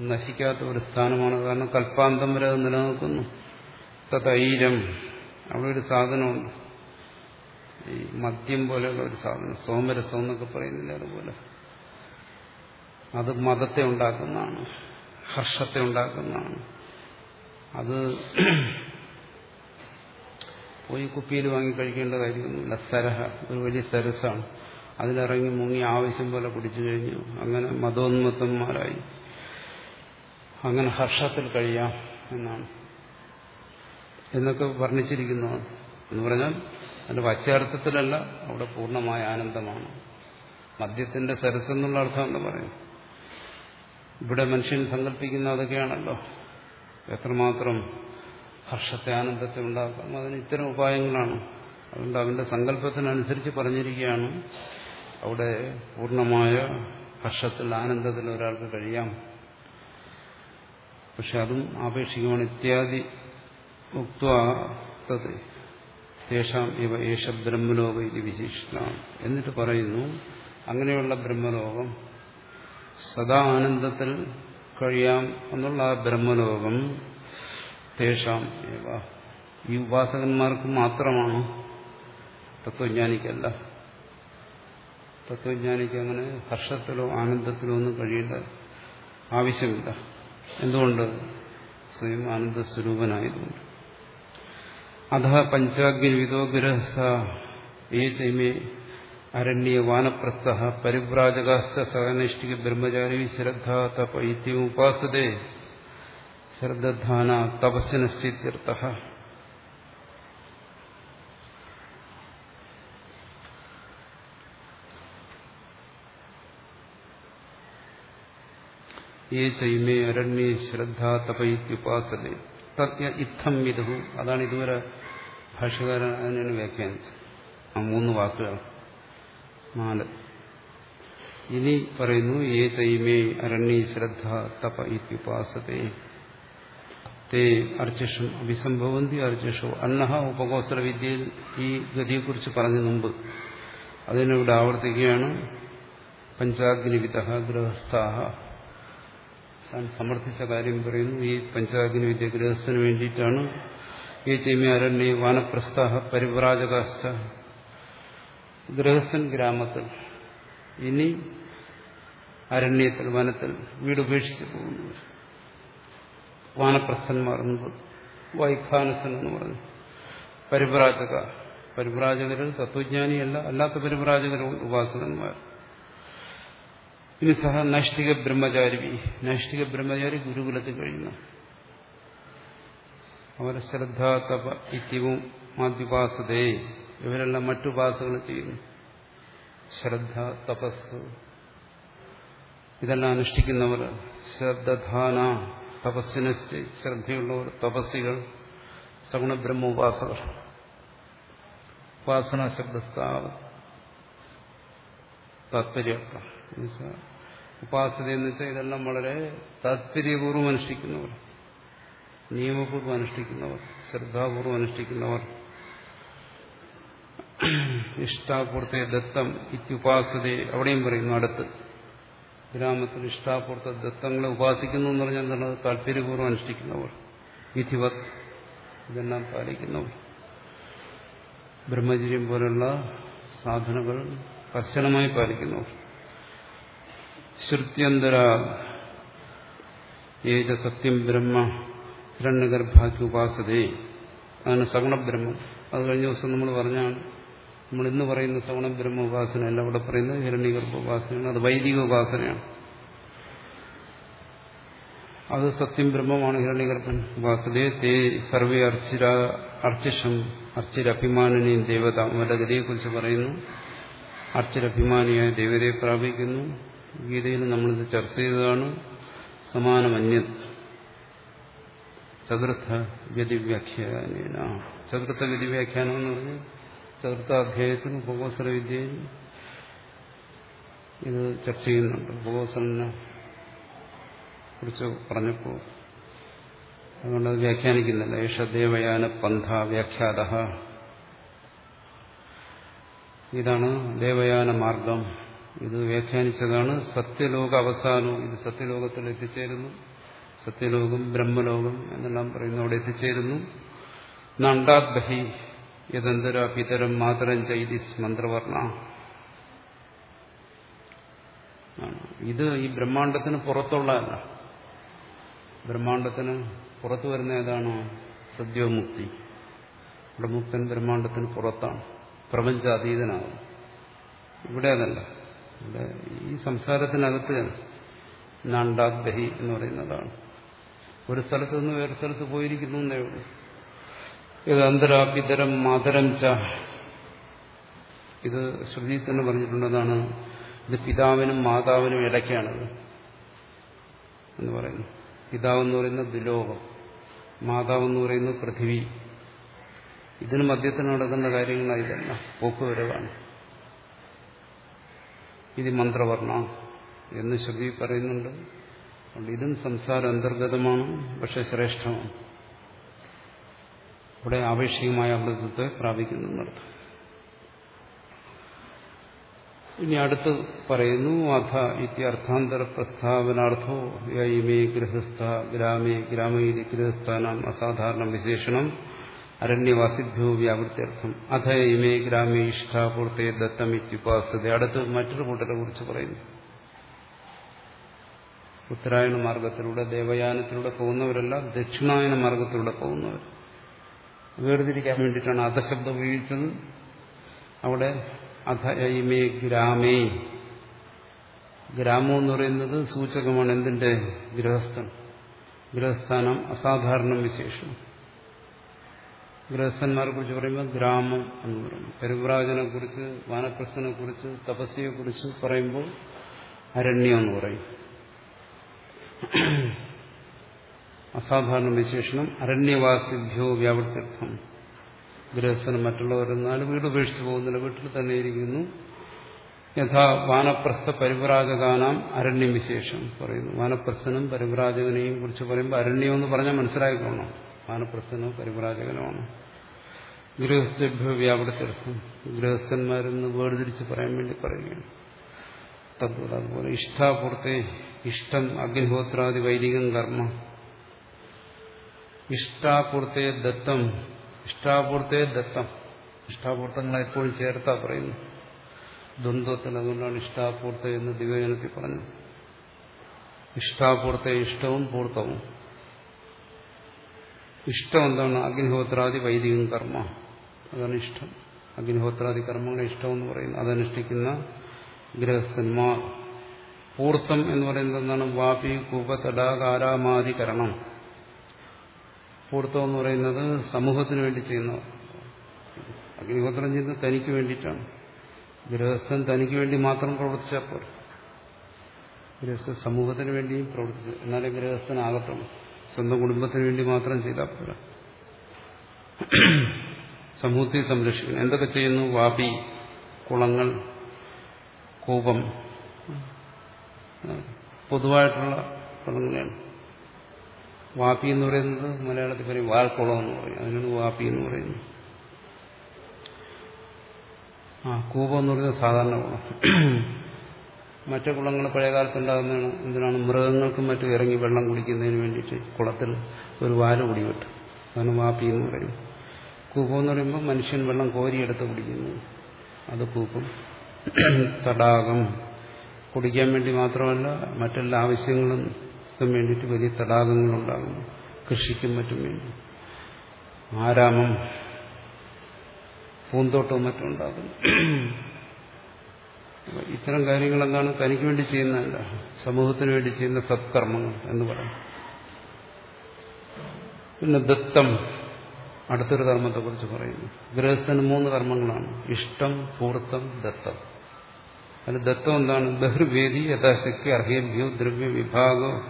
നശിക്കാത്ത ഒരു സ്ഥാനമാണ്. കാരണം കൽപ്പാന്തം വരെ നിലനിൽക്കുന്നു. തൈരം അവിടെ ഒരു സാധനമുണ്ട്. ഈ മദ്യം പോലെയുള്ള ഒരു സാധനം സോമരസം എന്നൊക്കെ പറയുന്നില്ല അതുപോലെ. അത് മതത്തെ ഉണ്ടാക്കുന്നതാണ് ഹർഷത്തെ ഉണ്ടാക്കുന്നതാണ്. അത് പോയി കുപ്പിയിൽ വാങ്ങി കഴിക്കേണ്ട കാര്യമൊന്നുമില്ല സരഹ ഒരു വലിയ സരസാണ്. അതിലിറങ്ങി മുങ്ങി ആവശ്യം പോലെ കുടിച്ചു കഴിഞ്ഞു. അങ്ങനെ മതോന്മത്തന്മാരായി. അങ്ങനെ ഹർഷത്തിൽ കഴിയാം എന്നാണ്. എന്നൊക്കെ വർണിച്ചിരിക്കുന്നതാണ്. എന്ന് പറഞ്ഞാൽ അതിന്റെ വച്ചാർത്ഥത്തിലല്ല അവിടെ പൂർണമായ ആനന്ദമാണ്. മദ്യത്തിന്റെ സരസ് എന്നുള്ള അർത്ഥം എന്ന് പറയും ഇവിടെ മനുഷ്യൻ സങ്കല്പിക്കുന്ന അതൊക്കെയാണല്ലോ. എത്രമാത്രം ഹർഷത്തെ ആനന്ദത്തെ ഉണ്ടാക്കാം അതിന് ഇത്തരം ഉപായങ്ങളാണ്. അതുകൊണ്ട് അവന്റെ സങ്കല്പത്തിനനുസരിച്ച് പറഞ്ഞിരിക്കുകയാണ്. അവിടെ പൂർണമായ ഹർഷത്തിൽ ആനന്ദത്തിൽ ഒരാൾക്ക് കഴിയാം. പക്ഷെ അതും ആപേക്ഷികമാണ്. ഇത്യാദി ഉക്തത് തേഷാം ഇവ ഏഷ ബ്രഹ്മലോക ഇത് വിശിഷ്ട. എന്നിട്ട് പറയുന്നു അങ്ങനെയുള്ള ബ്രഹ്മലോകം സദാ ആനന്ദത്തിൽ കഴിയാം എന്നുള്ള ആ ബ്രഹ്മലോകം തേഷാം ഇവ. ഈ ഉപാസകന്മാർക്ക് മാത്രമാണ് തത്വജ്ഞാനിക്കല്ല. തത്വജ്ഞാനിക്ക് അങ്ങനെ ഹർഷത്തിലോ ആനന്ദത്തിലോ ഒന്നും കഴിയേണ്ട ആവശ്യമില്ല. എന്തുകൊണ്ട്? സ്വയം ആനന്ദസ്വരൂപനായതുകൊണ്ട്. അധ പഞ്ചാഗ്നിവിദോ ഗൃഹസ്ഥ ഏ ചൈമേ അരണ്യ വാനപ്രസ്ഥ പരിവ്രാജകാശ്ച സഹനൈഷ്ഠിക ബ്രഹ്മചാരി ശ്രദ്ധ തപ ഇത്യുപാസതേ ശ്രദ്ധാന തപസ്സിനശ്ചിത്യർത്ഥ ഏ ചൈമേ അരണ്യ ശ്രദ്ധ തപയിത്യുപാസതേ തത്യ ഇത്തം വിധു അതാണ് ഇതുവരെ ഭാഷകാരൻ അതിനാണ് വ്യാഖ്യാനിച്ചത് ആ മൂന്ന് വാക്കുകൾ. നാല്. ഇനി പറയുന്നു ഏ തൈമേ അരണ്യ ശ്രദ്ധ തപ ഇത്യുപാസതേ തേ അർച്ചം അഭിസംഭവന്തി അർച്ചോ അന്നഹ ഉപകോസല വിദ്യയിൽ ഈ ഗതിയെക്കുറിച്ച് പറഞ്ഞു മുമ്പ് അതിനിവിടെ ആവർത്തിക്കുകയാണ്. പഞ്ചാഗ്നിവിധ ഗൃഹസ്ഥാഹ താൻ സമർത്ഥിച്ച കാര്യം പറയുന്നു. ഈ പഞ്ചാഗ്നി വിദ്യ ഗൃഹസ്ഥന് വേണ്ടിയിട്ടാണ് ഈ ചൈമ്യ അരണ്യ വാനപ്രസ്ഥാഹ പരിവ്രാജകാശ്ച ഗൃഹസ്ഥൻ ഗ്രാമത്തിൽ ഇനി അരണ്യത്തിൽ വനത്തിൽ വീട് ഉപേക്ഷിച്ച് പോകുന്നു വാനപ്രസ്ഥന്മാർ വൈഖാനസൻ എന്ന് പറഞ്ഞു. പരിവ്രാജക. പരിവ്രാജകരിൽ തത്വജ്ഞാനിയല്ല അല്ലാത്ത പരിവ്രാജകരും ഉപാസകന്മാർ. ഇനി സഹ നൈഷ്ഠിക ബ്രഹ്മചാരി നൈഷ്ഠിക ബ്രഹ്മചാരി ഗുരുകുലത്തിൽ കഴിയുന്നു. അവരെ ശ്രദ്ധ തപ ഇത്യവും മാദ്യുപാസതേ ഇവരെല്ലാം മറ്റുപാസകൾ ചെയ്യുന്നു. ശ്രദ്ധ തപസ് ഇതെല്ലാം അനുഷ്ഠിക്കുന്നവർ ശ്രദ്ധാന തപസ്സിനെ ശ്രദ്ധയുള്ളവർ തപസ്സികൾ സഗുണ ബ്രഹ്മോപാസകർ ഉപാസന ശബ്ദസ്ഥാവ താത്പര്യം ഉപാസന എന്ന് വെച്ചാൽ ഇതെല്ലാം വളരെ താത്പര്യപൂർവം അനുഷ്ഠിക്കുന്നവർ. നിയമപൂർവം അനുഷ്ഠിക്കുന്നവർ ശ്രദ്ധാപൂർവം അനുഷ്ഠിക്കുന്നവർ. ഇഷ്ടാപൂർത്തെ ദത്തം ഇത്യുപാസതയെ അവിടെയും പറയുന്നു അടുത്ത്. ഗ്രാമത്തിൽ ഇഷ്ടാപൂർത്ത ദത്തങ്ങളെ ഉപാസിക്കുന്നു എന്ന് പറഞ്ഞാൽ എന്താണ്? താല്പര്യപൂർവം അനുഷ്ഠിക്കുന്നവർ. വിധിവത് ഇതെല്ലാം പാലിക്കുന്നവർ. ബ്രഹ്മചര്യം പോലുള്ള സാധനകൾ കർശനമായി പാലിക്കുന്നവർ. ശ്രുത്യന്തര ഏത് സത്യം ബ്രഹ്മ ഹിരണ്യഗർഭാക്കി ഉപാസതേ അതാണ് സഗുണബ്രഹ്മം. അത് കഴിഞ്ഞ ദിവസം നമ്മൾ പറഞ്ഞാണ് നമ്മൾ ഇന്ന് പറയുന്ന സഗുണബ്രഹ്മ ഉപാസനയല്ല അവിടെ പറയുന്നത് ഹിരണ്യഗർഭ ഉപാസനയാണ് അത് വൈദിക ഉപാസനയാണ് അത് സത്യം ബ്രഹ്മമാണ് ഹിരണ്യഗർഭൻ. ഉപാസതയെ തേ സർവേ അർച്ചിര അർച്ചിഷം അർച്ചിരഭിമാനിനെയും ദേവത. അവരുടെ ഗതിയെക്കുറിച്ച് പറയുന്നു. അർച്ചിരഭിമാനിയായ ദേവതയെ പ്രാപിക്കുന്നു. ഗീതയിൽ നമ്മളിത് ചർച്ച ചെയ്തതാണ് സമാനമന്യ ചതുർത്ഥ വ്യതിവ്യാഖ്യാന ചതുർത്ഥ വ്യതിവ്യാഖ്യാനം എന്ന് പറഞ്ഞ് ചതുർത്ഥാധ്യായത്തിൽ ഉപകോസല വിദ്യയിൽ ഇത് ചർച്ച ചെയ്യുന്നുണ്ട്. ഉപകോസലിനെ കുറിച്ച് പറഞ്ഞപ്പോൾ അതുകൊണ്ട് അത് വ്യാഖ്യാനിക്കുന്നില്ല. ദേവയാന പന്ഥ വ്യാഖ്യാത ഇതാണ് ദേവയാന മാർഗം. ഇത് വ്യാഖ്യാനിച്ചതാണ് സത്യലോക അവസാനവും ഇത് സത്യലോകത്തിൽ എത്തിച്ചേരുന്നു. സത്യലോകം ബ്രഹ്മലോകം എന്നെല്ലാം പറയുന്നു അവിടെ എത്തിച്ചേരുന്നു. നണ്ടാദ്ബഹി യദന്തര പിതരം മാതരം ചൈതിസ് മന്ത്രവർണ ഇത് ഈ ബ്രഹ്മാണ്ടത്തിന് പുറത്തുള്ളതല്ല ബ്രഹ്മാണ്ടത്തിന് പുറത്തു വരുന്ന ഏതാണോ സദ്യോമുക്തി. ഇവിടെ മുക്തൻ ബ്രഹ്മാണ്ടത്തിന് പുറത്താണ്. പ്രപഞ്ചാതീതനാകും ഇവിടെ അതല്ല. ഇവിടെ ഈ സംസാരത്തിനകത്ത് നാണ്ടാദ്ബഹി എന്ന് പറയുന്നതാണ്. ഒരു സ്ഥലത്ത് നിന്ന് വേറെ സ്ഥലത്ത് പോയിരിക്കുന്നു എന്നേ ഉള്ളൂ. ഇത് അന്തരാപിതരം മാതരം ച. ഇത് ശ്രുതി തന്നെ പറഞ്ഞിട്ടുള്ളതാണ് ഇത് പിതാവിനും മാതാവിനും ഇടയ്ക്കാണത് എന്ന് പറയുന്നു. പിതാവ് എന്ന് പറയുന്നത് ദുലോകം മാതാവ് എന്ന് പറയുന്നത് പൃഥിവി. ഇതിന് മധ്യത്തിന് നടക്കുന്ന കാര്യങ്ങളാണ് ഇതല്ല പോക്കുവരവാണ്. ഇത് മന്ത്രവർണ എന്ന് ശ്രുതി പറയുന്നുണ്ട്. അതുകൊണ്ട് ഇതും സംസാര അന്തർഗതമാണ് പക്ഷെ ശ്രേഷ്ഠമാണ്. ഇവിടെ ആപേക്ഷികമായ അമൃതത്തെ പ്രാപിക്കുന്നർത്ഥം ഇനി അടുത്ത് പറയുന്നു അഥ ഇത്യർത്ഥാന്തര പ്രസ്താവനാർത്ഥോ യൈമേ ഗൃഹസ്ഥ ഗ്രാമേ ഗ്രാമീതി ഗൃഹസ്ഥാനാം അസാധാരണ വിശേഷണം അരണ്യവാസിഭ്യോ വ്യാവൃത്യർത്ഥം അഥ ഇമേ ഗ്രാമേ ഇഷ്ടാപൂർത്തേ ദത്തം ഇത്യുപാസത അടുത്ത് മറ്റൊരു കൂട്ടരെ കുറിച്ച് പറയുന്നു. ഉത്തരായണ മാർഗത്തിലൂടെ ദേവയാനത്തിലൂടെ പോകുന്നവരല്ല ദക്ഷിണായന മാർഗത്തിലൂടെ പോകുന്നവർ. വേർതിരിക്കാൻ വേണ്ടിയിട്ടാണ് അധശബ്ദം ഉപയോഗിച്ചത്. അവിടെ അധൈമേ ഗ്രാമേ. ഗ്രാമം എന്ന് പറയുന്നത് സൂചകമാണ് എന്തിന്റെ? ഗൃഹസ്ഥൻ. ഗൃഹസ്ഥാനം അസാധാരണ വിശേഷം. ഗൃഹസ്ഥന്മാരെ കുറിച്ച് പറയുമ്പോൾ ഗ്രാമം എന്ന് പറയും പരിവ്രാജനെ കുറിച്ച് വാനപ്രസ്ഥനെ കുറിച്ച് തപസ്യയെ കുറിച്ച് പറയുമ്പോൾ അരണ്യം എന്ന് പറയും. അസാധാരണ വിശേഷണം. അരണ്യവാസിഭ്യോ വ്യാവൃത്യർത്ഥം ഗൃഹസ്ഥന് മറ്റുള്ളവരെന്നാലും വീട് ഉപേക്ഷിച്ചു പോകുന്നില്ല. വീട്ടിൽ തന്നെ ഇരിക്കുന്നു. യഥാ വാനപ്രസ്ഥ പരിവ്രാജകാനാം അരണ്യം വിശേഷം പറയുന്നു. വാനപ്രസ്ഥനും പരിവ്രാജകനെയും കുറിച്ച് പറയുമ്പോൾ അരണ്യം എന്ന് പറഞ്ഞാൽ മനസ്സിലാക്കിക്കോണം വാനപ്രസ്ഥനോ പരിവ്രാജകനുമാണ്. ഗൃഹസ്ഥഭ്യോ വ്യാപൃത്യർത്ഥം. ഗൃഹസ്ഥന്മാരെന്ന് വേർതിരിച്ച് പറയാൻ വേണ്ടി പറയുകയാണ്. തദ്വത് അതുപോലെ ഇഷ്ടാപുറത്തെ ഇഷ്ടം അഗ്നിഹോത്രാദി വൈദികം കർമ്മ. ഇഷ്ടാപുറത്തെ ദത്തം ഇഷ്ടാപുറത്തെ ദത്തം. ഇഷ്ടാപൂർത്തങ്ങളെ എപ്പോഴും ചേർത്താ പറയുന്നു. ദ്വന്ദ്വത്തിൽ അതുകൊണ്ടാണ് ഇഷ്ടാപൂർത്ത എന്ന് ദിവ്യജനത്തിൽ പറഞ്ഞു ഇഷ്ടാപൂർത്ത ഇഷ്ടവും പൂർത്തവും. ഇഷ്ടം എന്താണ്? അഗ്നിഹോത്രാദി വൈദികം കർമ്മ. അതാണ് ഇഷ്ടം. അഗ്നിഹോത്രാദി കർമ്മങ്ങളെ ഇഷ്ടമെന്ന് പറയുന്നു. അതനുഷ്ഠിക്കുന്ന ഗൃഹസ്ഥന്മാർ പൂർത്തം എന്ന് പറയുന്നത് എന്താണ്? വാപി കൂപ തടാകാരാമാധികരണം പൂർത്തം എന്ന് പറയുന്നത് സമൂഹത്തിന് വേണ്ടി ചെയ്യുന്നവർ അഗ്നിഹോത്രം ചെയ്യുന്നത് തനിക്ക് വേണ്ടിയിട്ടാണ്. ഗൃഹസ്ഥൻ തനിക്ക് വേണ്ടി മാത്രം പ്രവർത്തിച്ചാൽ പോരെ. ഗൃഹസ്ഥ സമൂഹത്തിന് വേണ്ടിയും പ്രവർത്തിച്ചു എന്നാലേ ഗൃഹസ്ഥനാകത്തുള്ളൂ. സ്വന്തം കുടുംബത്തിന് വേണ്ടി മാത്രം ചെയ്താൽ പോരാ. സമൂഹത്തെ സംരക്ഷിക്കണം. എന്തൊക്കെ ചെയ്യുന്നു? വാപി കുളങ്ങൾ കൂപം. പൊതുവായിട്ടുള്ള പദങ്ങളാണ് വാപ്പി എന്ന് പറയുന്നത് മലയാളത്തിൽ പറയും വാൽക്കുളം എന്ന് പറയും. അതിനാണ് വാപ്പി എന്ന് പറയുന്നത് ആ കൂപം എന്ന് പറയുന്നത് സാധാരണ കുളം മറ്റു കുളങ്ങൾ പഴയകാലത്ത് ഉണ്ടാകുന്നതാണ് എന്തിനാണ്? മൃഗങ്ങൾക്കും മറ്റും ഇറങ്ങി വെള്ളം കുടിക്കുന്നതിന് വേണ്ടിയിട്ട് കുളത്തിൽ ഒരു വാൽ കുടിവിട്ടു. അതാണ് വാപ്പി എന്ന് പറയും. കൂപം എന്ന് പറയുമ്പോൾ മനുഷ്യൻ വെള്ളം കോരിയെടുത്ത് കുടിക്കുന്നു. അത് കൂപ്പം തടാകം കുടിക്കാൻ വേണ്ടി മാത്രമല്ല മറ്റെല്ലാ ആവശ്യങ്ങളും വേണ്ടിയിട്ട് വലിയ തടാകങ്ങളുണ്ടാകുന്നു. കൃഷിക്കും മറ്റും വേണ്ടി. ആരാമം പൂന്തോട്ടവും മറ്റും ഉണ്ടാകുന്നു. ഇത്തരം കാര്യങ്ങൾ എന്താണ് തനിക്ക് വേണ്ടി ചെയ്യുന്നതല്ല സമൂഹത്തിന് വേണ്ടി ചെയ്യുന്ന സത്കർമ്മങ്ങൾ എന്ന് പറയും പിന്നെ ദത്തം അടുത്തൊരു കർമ്മത്തെക്കുറിച്ച് പറയുന്നു. ഗൃഹസ്ഥന് മൂന്ന് കർമ്മങ്ങളാണ്. ഇഷ്ടം പൂർത്തം ദത്തം. അതിൽ ദത്തം എന്താണ്? ബഹിർവേദി യഥാശക്തി അർഹേഭ്യോ ദ്രവ്യ വിഭാഗോ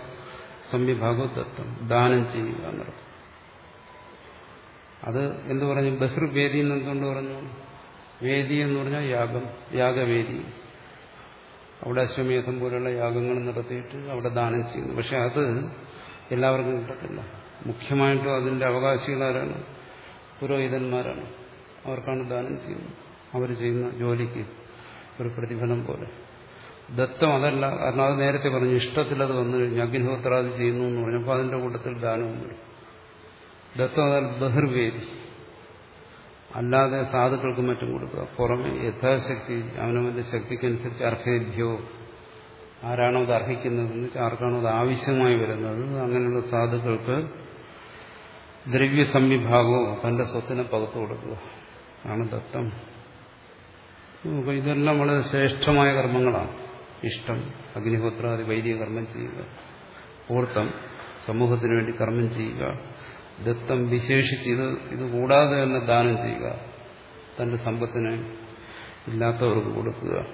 സംവിഭാഗോ ദത്തം. ദാനം ചെയ്യുക എന്നുള്ളത് അത് എന്ത് പറഞ്ഞു? ബഹിർവേദി എന്ന് എന്തുകൊണ്ട് പറഞ്ഞു? വേദി എന്ന് പറഞ്ഞാൽ യാഗം യാഗവേദി. അവിടെ അശ്വമേധം പോലുള്ള യാഗങ്ങൾ നടത്തിയിട്ട് അവിടെ ദാനം ചെയ്യുന്നു. പക്ഷെ അത് എല്ലാവർക്കും കിട്ടത്തില്ല. മുഖ്യമായിട്ടും അതിന്റെ അവകാശികളാരാണ്? പുരോഹിതന്മാരാണ്. അവർക്കാണ് ദാനം ചെയ്യുന്നത്. അവർ ചെയ്യുന്ന ജോലിക്ക് ഒരു പ്രതിഫലം പോലെ. ദത്തം അതല്ല. കാരണം അത് നേരത്തെ പറഞ്ഞു ഇഷ്ടത്തിൽ അത് വന്നു കഴിഞ്ഞു. അഗ്നിഹോത്രാദി ചെയ്യുന്നു എന്ന് പറഞ്ഞപ്പോൾ അതിന്റെ കൂട്ടത്തിൽ ദാനവും വരും. ദത്തം അതല്ല ബഹിർവേദി. അല്ലാതെ സാധുക്കൾക്ക് മറ്റും കൊടുക്കുക. പുറമെ യഥാശക്തി അവനവന്റെ ശക്തിക്കനുസരിച്ച് അർഹേഭ്യോ ആരാണോ അത് അർഹിക്കുന്നതെന്ന് വെച്ചാൽ ആർക്കാണോ അത് ആവശ്യമായി വരുന്നത്? അങ്ങനെയുള്ള സാധുക്കൾക്ക് ദ്രവ്യ സംവിഭാഗവും തന്റെ സ്വത്തിനെ പകർത്തു കൊടുക്കുക. ആണ് ദത്തം. ഇതെല്ലാം വളരെ ശ്രേഷ്ഠമായ കർമ്മങ്ങളാണ്. ഇഷ്ടം അഗ്നിഹോത്രാദി വൈദിക കർമ്മം ചെയ്യുക. പൂർത്തം സമൂഹത്തിന് വേണ്ടി കർമ്മം ചെയ്യുക. ദത്തം വിശേഷിച്ച് ഇത് ഇത് കൂടാതെ തന്നെ ദാനം ചെയ്യുക. തന്റെ സമ്പത്തിനെ ഇല്ലാത്തവർക്ക് കൊടുക്കുക.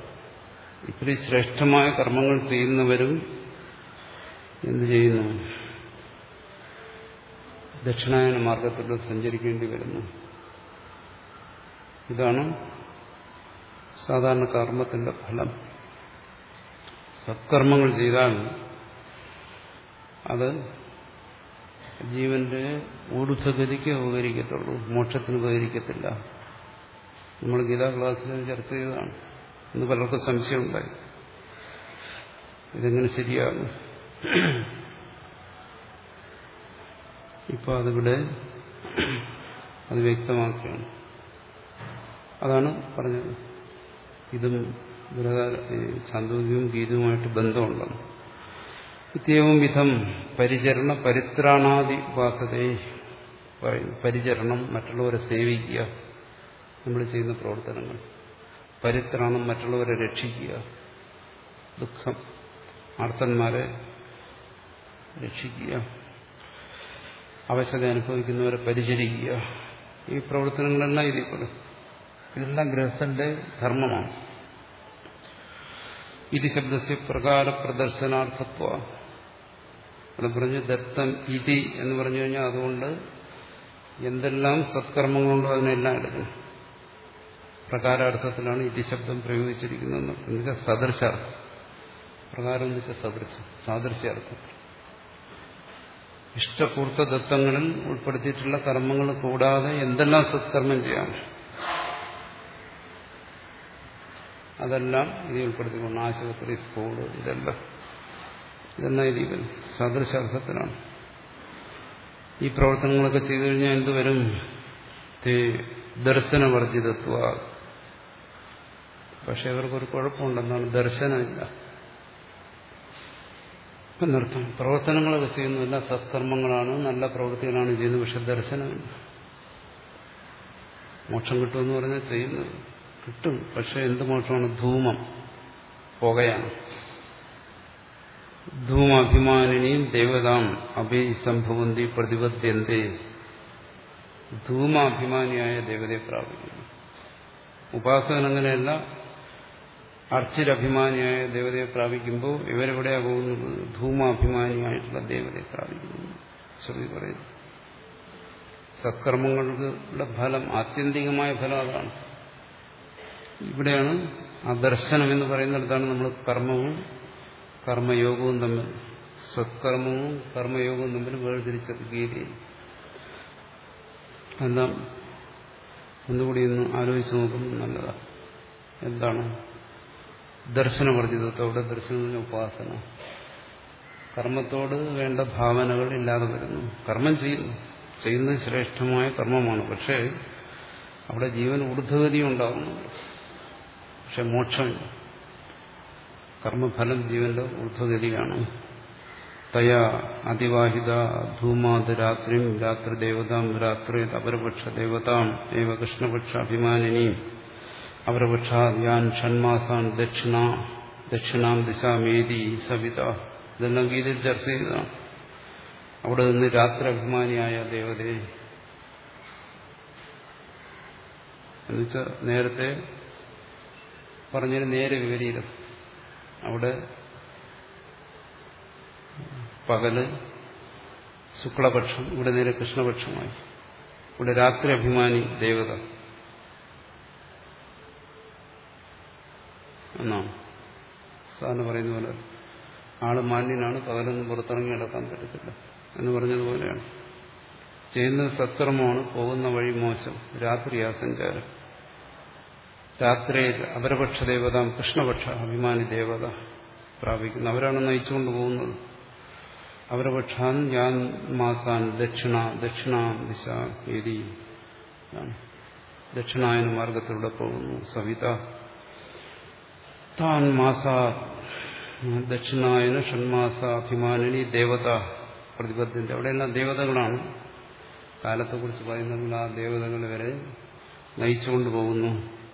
ഇത്ര ശ്രേഷ്ഠമായ കർമ്മങ്ങൾ ചെയ്യുന്നവരും എന്ത് ചെയ്യുന്നു? ദക്ഷിണായന മാർഗത്തിലൂടെ സഞ്ചരിക്കേണ്ടി വരുന്നു. ഇതാണ് സാധാരണ കർമ്മത്തിന്റെ ഫലം. സത്കർമ്മങ്ങൾ ചെയ്താൽ അത് ജീവന്റെ ഊർധ്വഗതിക്ക് ഉപകരിക്കത്തുള്ളൂ. മോക്ഷത്തിന് ഉപകരിക്കത്തില്ല. നമ്മൾ ഗീതാ ക്ലാസ്സിൽ ചർച്ച ചെയ്തതാണ്. ഇന്ന് പലർക്കും സംശയമുണ്ടായി. ഇതെങ്ങനെ ശരിയാകും? ഇപ്പൊ അതിവിടെ അത് വ്യക്തമാക്കുകയാണ്. അതാണ് പറഞ്ഞത്. ഇതും ചാന്തോഗ്യവും ഗീതവുമായിട്ട് ബന്ധമുള്ളതാണ്. ഇത്യവും വിധം പരിചരണ പരിത്രാണാദി ഉപാസതയെ പരിചരണം മറ്റുള്ളവരെ സേവിക്കുക. നമ്മൾ ചെയ്യുന്ന പ്രവർത്തനങ്ങൾ. പരിത്രാണം മറ്റുള്ളവരെ രക്ഷിക്കുക. ദുഃഖം ആർത്തന്മാരെ രക്ഷിക്കുക. അവശത അനുഭവിക്കുന്നവരെ പരിചരിക്കുക. ഈ പ്രവർത്തനങ്ങളെല്ലാം ഇതിൽ പെടും ഇതെല്ലാം ഗൃഹസ്ഥന്റെ ധർമ്മമാണ്. ഇത് ശബ്ദസ്യ പ്രകാര പ്രദർശനാർത്ഥത്വ. അവിടെ പറഞ്ഞു ദത്തം ഇതി എന്ന് പറഞ്ഞു കഴിഞ്ഞാൽ അതുകൊണ്ട് എന്തെല്ലാം സത്കർമ്മങ്ങളുണ്ടോ അതിനെല്ലാം എടുക്കണം പ്രകാരാർത്ഥത്തിലാണ് ഇതി ശബ്ദം പ്രയോഗിച്ചിരിക്കുന്നത് എന്ന് വെച്ചാൽ സദൃശാർത്ഥം പ്രകാരം എന്ന് വെച്ചാൽ സദൃശം. സാദൃശ്യാർത്ഥം. ഇഷ്ടപൂർത്ത ദത്തങ്ങളിൽ ഉൾപ്പെടുത്തിയിട്ടുള്ള കർമ്മങ്ങൾ കൂടാതെ എന്തെല്ലാം സത്കർമ്മം ചെയ്യാം? അതെല്ലാം ഇതിൽ ഉൾപ്പെടുത്തിക്കൊണ്ട് ആശുപത്രി സ്കൂൾ ഇതെല്ലാം. ഇതെല്ലാം ഇതിൽ സദൃശാർത്ഥത്തിലാണ്. ഈ പ്രവർത്തനങ്ങളൊക്കെ ചെയ്തു കഴിഞ്ഞാൽ എന്തുവരും? ദർശനവർജിതത്വ. പക്ഷെ അവർക്കൊരു കുഴപ്പമുണ്ടെന്നാണ് ദർശനമില്ല. എന്നർത്ഥം പ്രവർത്തനങ്ങളൊക്കെ ചെയ്യുന്നതല്ല സത്കർമ്മങ്ങളാണ്. നല്ല പ്രവൃത്തികളാണ് ചെയ്യുന്നത് പക്ഷെ ദർശനമില്ല. മോക്ഷം കിട്ടുമെന്ന് പറഞ്ഞാൽ ചെയ്യുന്നത്. കിട്ടും. പക്ഷെ എന്ത് മോക്ഷമാണ് ധൂമം. പുകയാണ്. ധൂമാഭിമാനിനിയും ദേവതാം അഭിസംഭവന്തി പ്രതിപദ്ധ്യന്തേ ധൂമാഭിമാനിയായ ദേവതയെ പ്രാപിക്കുന്നു. ഉപാസകൻ അങ്ങനെയല്ല അർച്ചിരഭിമാനിയായ ദേവതയെ പ്രാപിക്കുമ്പോൾ ഇവരെവിടെയാ പോകുന്നത്? ധൂമാഭിമാനിയായിട്ടുള്ള ദേവതയെ പ്രാപിക്കുന്നു. ശ്രുതി പറയുന്നു. സത്കർമ്മങ്ങളുടെ ഫലം ആത്യന്തികമായ ഫലം അതാണ്. ഇവിടെയാണ് ആ ദർശനം എന്ന് പറയുന്നിടത്താണ് നമ്മൾ കർമ്മവും കർമ്മയോഗവും തമ്മിൽ സത്കർമ്മവും കർമ്മയോഗവും തമ്മിൽ വേർതിരിച്ചത് ഗീതയിൽ എല്ലാം ഒന്നുകൂടി ഒന്ന് ആലോചിച്ച് നോക്കുന്നത് നല്ലതാ. എന്താണ്? ദർശനവർജിതത്തോടെ ദർശന ഉപാസന. കർമ്മത്തോട് വേണ്ട ഭാവനകൾ ഇല്ലാതെ വരുന്നു. കർമ്മം ചെയ്യുന്നു ചെയ്യുന്നത് ശ്രേഷ്ഠമായ കർമ്മമാണ്. പക്ഷേ അവിടെ ജീവൻ ഊർധ്വഗതി ഉണ്ടാകുന്നു പക്ഷെ മോക്ഷമില്ല കർമ്മഫലം ജീവന്റെ ഊർധ്വഗതിയാണ് തയാ അതിവാഹിത ധൂമാത് രാത്രിം രാത്രിദേവതാം രാത്രി അപരപക്ഷ ദേവതാം ഏവ കൃഷ്ണപക്ഷ അഭിമാനിനി അപരപക്ഷ യാൻ ഷൺമാസാൻ ദക്ഷിണ ദക്ഷിണാം ദിശാമേതി സവിത. ഇതെല്ലാം ഗീതയിൽ ചർച്ച ചെയ്തതാണ്. അവിടെ നിന്ന് രാത്രി അഭിമാനിയായ ദേവതയെ എന്നുവെച്ചാൽ നേരത്തെ പറഞ്ഞതിന് നേരെ വിപരീതം. അവിടെ പകൽ ശുക്ലപക്ഷം ഇവിടെ നേരെ കൃഷ്ണപക്ഷമായി. ഇവിടെ രാത്രി അഭിമാനി ദേവത. എന്നാണ് സാറിന് പറയുന്ന പോലെ. ആൾ മാന്യനാണ് പകലൊന്നും പുറത്തിറങ്ങി നടക്കാൻ പറ്റത്തില്ല എന്ന് പറഞ്ഞതുപോലെയാണ്. ചെയ്യുന്നത് സത്കർമ്മമാണ് പോകുന്ന വഴി മോശം രാത്രിയാ സഞ്ചാരം രാത്രിയിൽ അപരപക്ഷ ദേവത കൃഷ്ണപക്ഷ അഭിമാനി ദേവത പ്രാപിക്കുന്നു. അവരാണ് നയിച്ചുകൊണ്ട് പോകുന്നത്. അപരപക്ഷാൻ ഞാൻ മാസാൻ ദക്ഷിണ ദക്ഷിണ ദിശ ഏതി ദക്ഷിണായന മാർഗത്തിലൂടെ പോകുന്നു. സവിത താൻ മാസാ ദക്ഷിണായന ഷൺമാസ അഭിമാനിനി ദേവത പ്രതിബദ്ധന്റെ അവിടെയെല്ലാം ദേവതകളാണ്. കാലത്തെക്കുറിച്ച് പറയുന്നെങ്കിൽ ആ ദേവതകൾ വരെ നയിച്ചുകൊണ്ട് പോകുന്നു.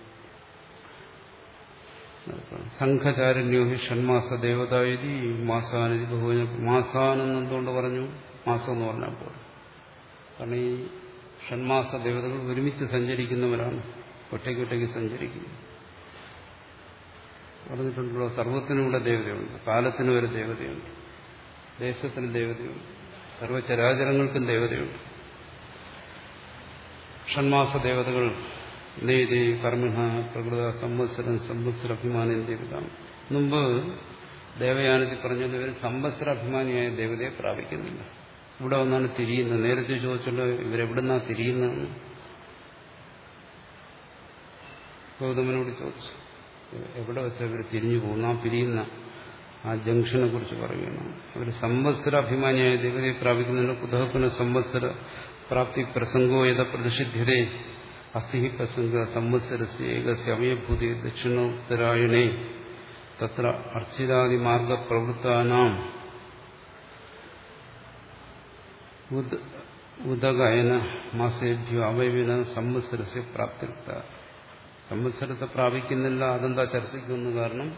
സംഘചാരണ്യോഹി ഷൺമാസ ദേവത ഇതി മാസാനിധി ബഹുവന മാസാനെന്ന് എന്തുകൊണ്ട് പറഞ്ഞു മാസം എന്ന് പറഞ്ഞാൽ പോലെ കാരണം ഈ ഷൺമാസ ദേവതകൾ ഒരുമിച്ച് സഞ്ചരിക്കുന്നവരാണ് ഒറ്റയ്ക്ക് ഒറ്റയ്ക്ക് സഞ്ചരിക്കുന്നു. പറഞ്ഞിട്ടുണ്ടല്ലോ സർവത്തിനും ദേവതയുണ്ട് കാലത്തിനും ഒരു ദേവതയുണ്ട് ദേശത്തിന് ദേവതയുണ്ട് സർവചരാചരങ്ങൾക്കും ദേവതയുണ്ട്. ഷൺമാസ ദേവതകൾ നേതി കർമ്മിണ പ്രകൃത സംവത്സരം സംവത്സര അഭിമാനം ദേവതാണ് മുമ്പ് ദേവയാനത്തിൽ പറഞ്ഞത് ഇവർ സംവത്സര അഭിമാനിയായ ദേവതയെ പ്രാപിക്കുന്നില്ല. ഇവിടെ വന്നാണ് തിരിയുന്നത്. നേരത്തെ ചോദിച്ചല്ലോ ഇവരെവിടുന്നാ തിരിയുന്നതെന്ന്. ഗൗതമനോട് ചോദിച്ചു. എവിടെ വെച്ചാൽ ഇവർ തിരിഞ്ഞു പോകുന്ന? ആ പിരിയുന്ന ആ ജംഗ്ഷനെ കുറിച്ച് പറയുകയാണ്. അവർ സംവത്സര അഭിമാനിയായ ദേവതയെ പ്രാപിക്കുന്നുണ്ട് കുതഹക്കുന്ന സംവത്സര പ്രാപ്തി പ്രസംഗോ യഥ പ്രതിഷിധ്യതേ അസ്ഥി പ്രസംഗ സംവത്സരസ് ഏകസ്യ അവയഭൂതി ദക്ഷിണോത്തരായണേ തത്ര അർച്ചിതാദി മാർഗപ്രവൃത്താനാം ഉദഗയന മാസേഭ്യോ അവയവിന സംവത്സരസ്യ പ്രാപ്തിർത്ത സംവത്സരത്തെ പ്രാപിക്കുന്നില്ല അതെന്താ ചർച്ചയ്ക്കുന്നു കാരണം?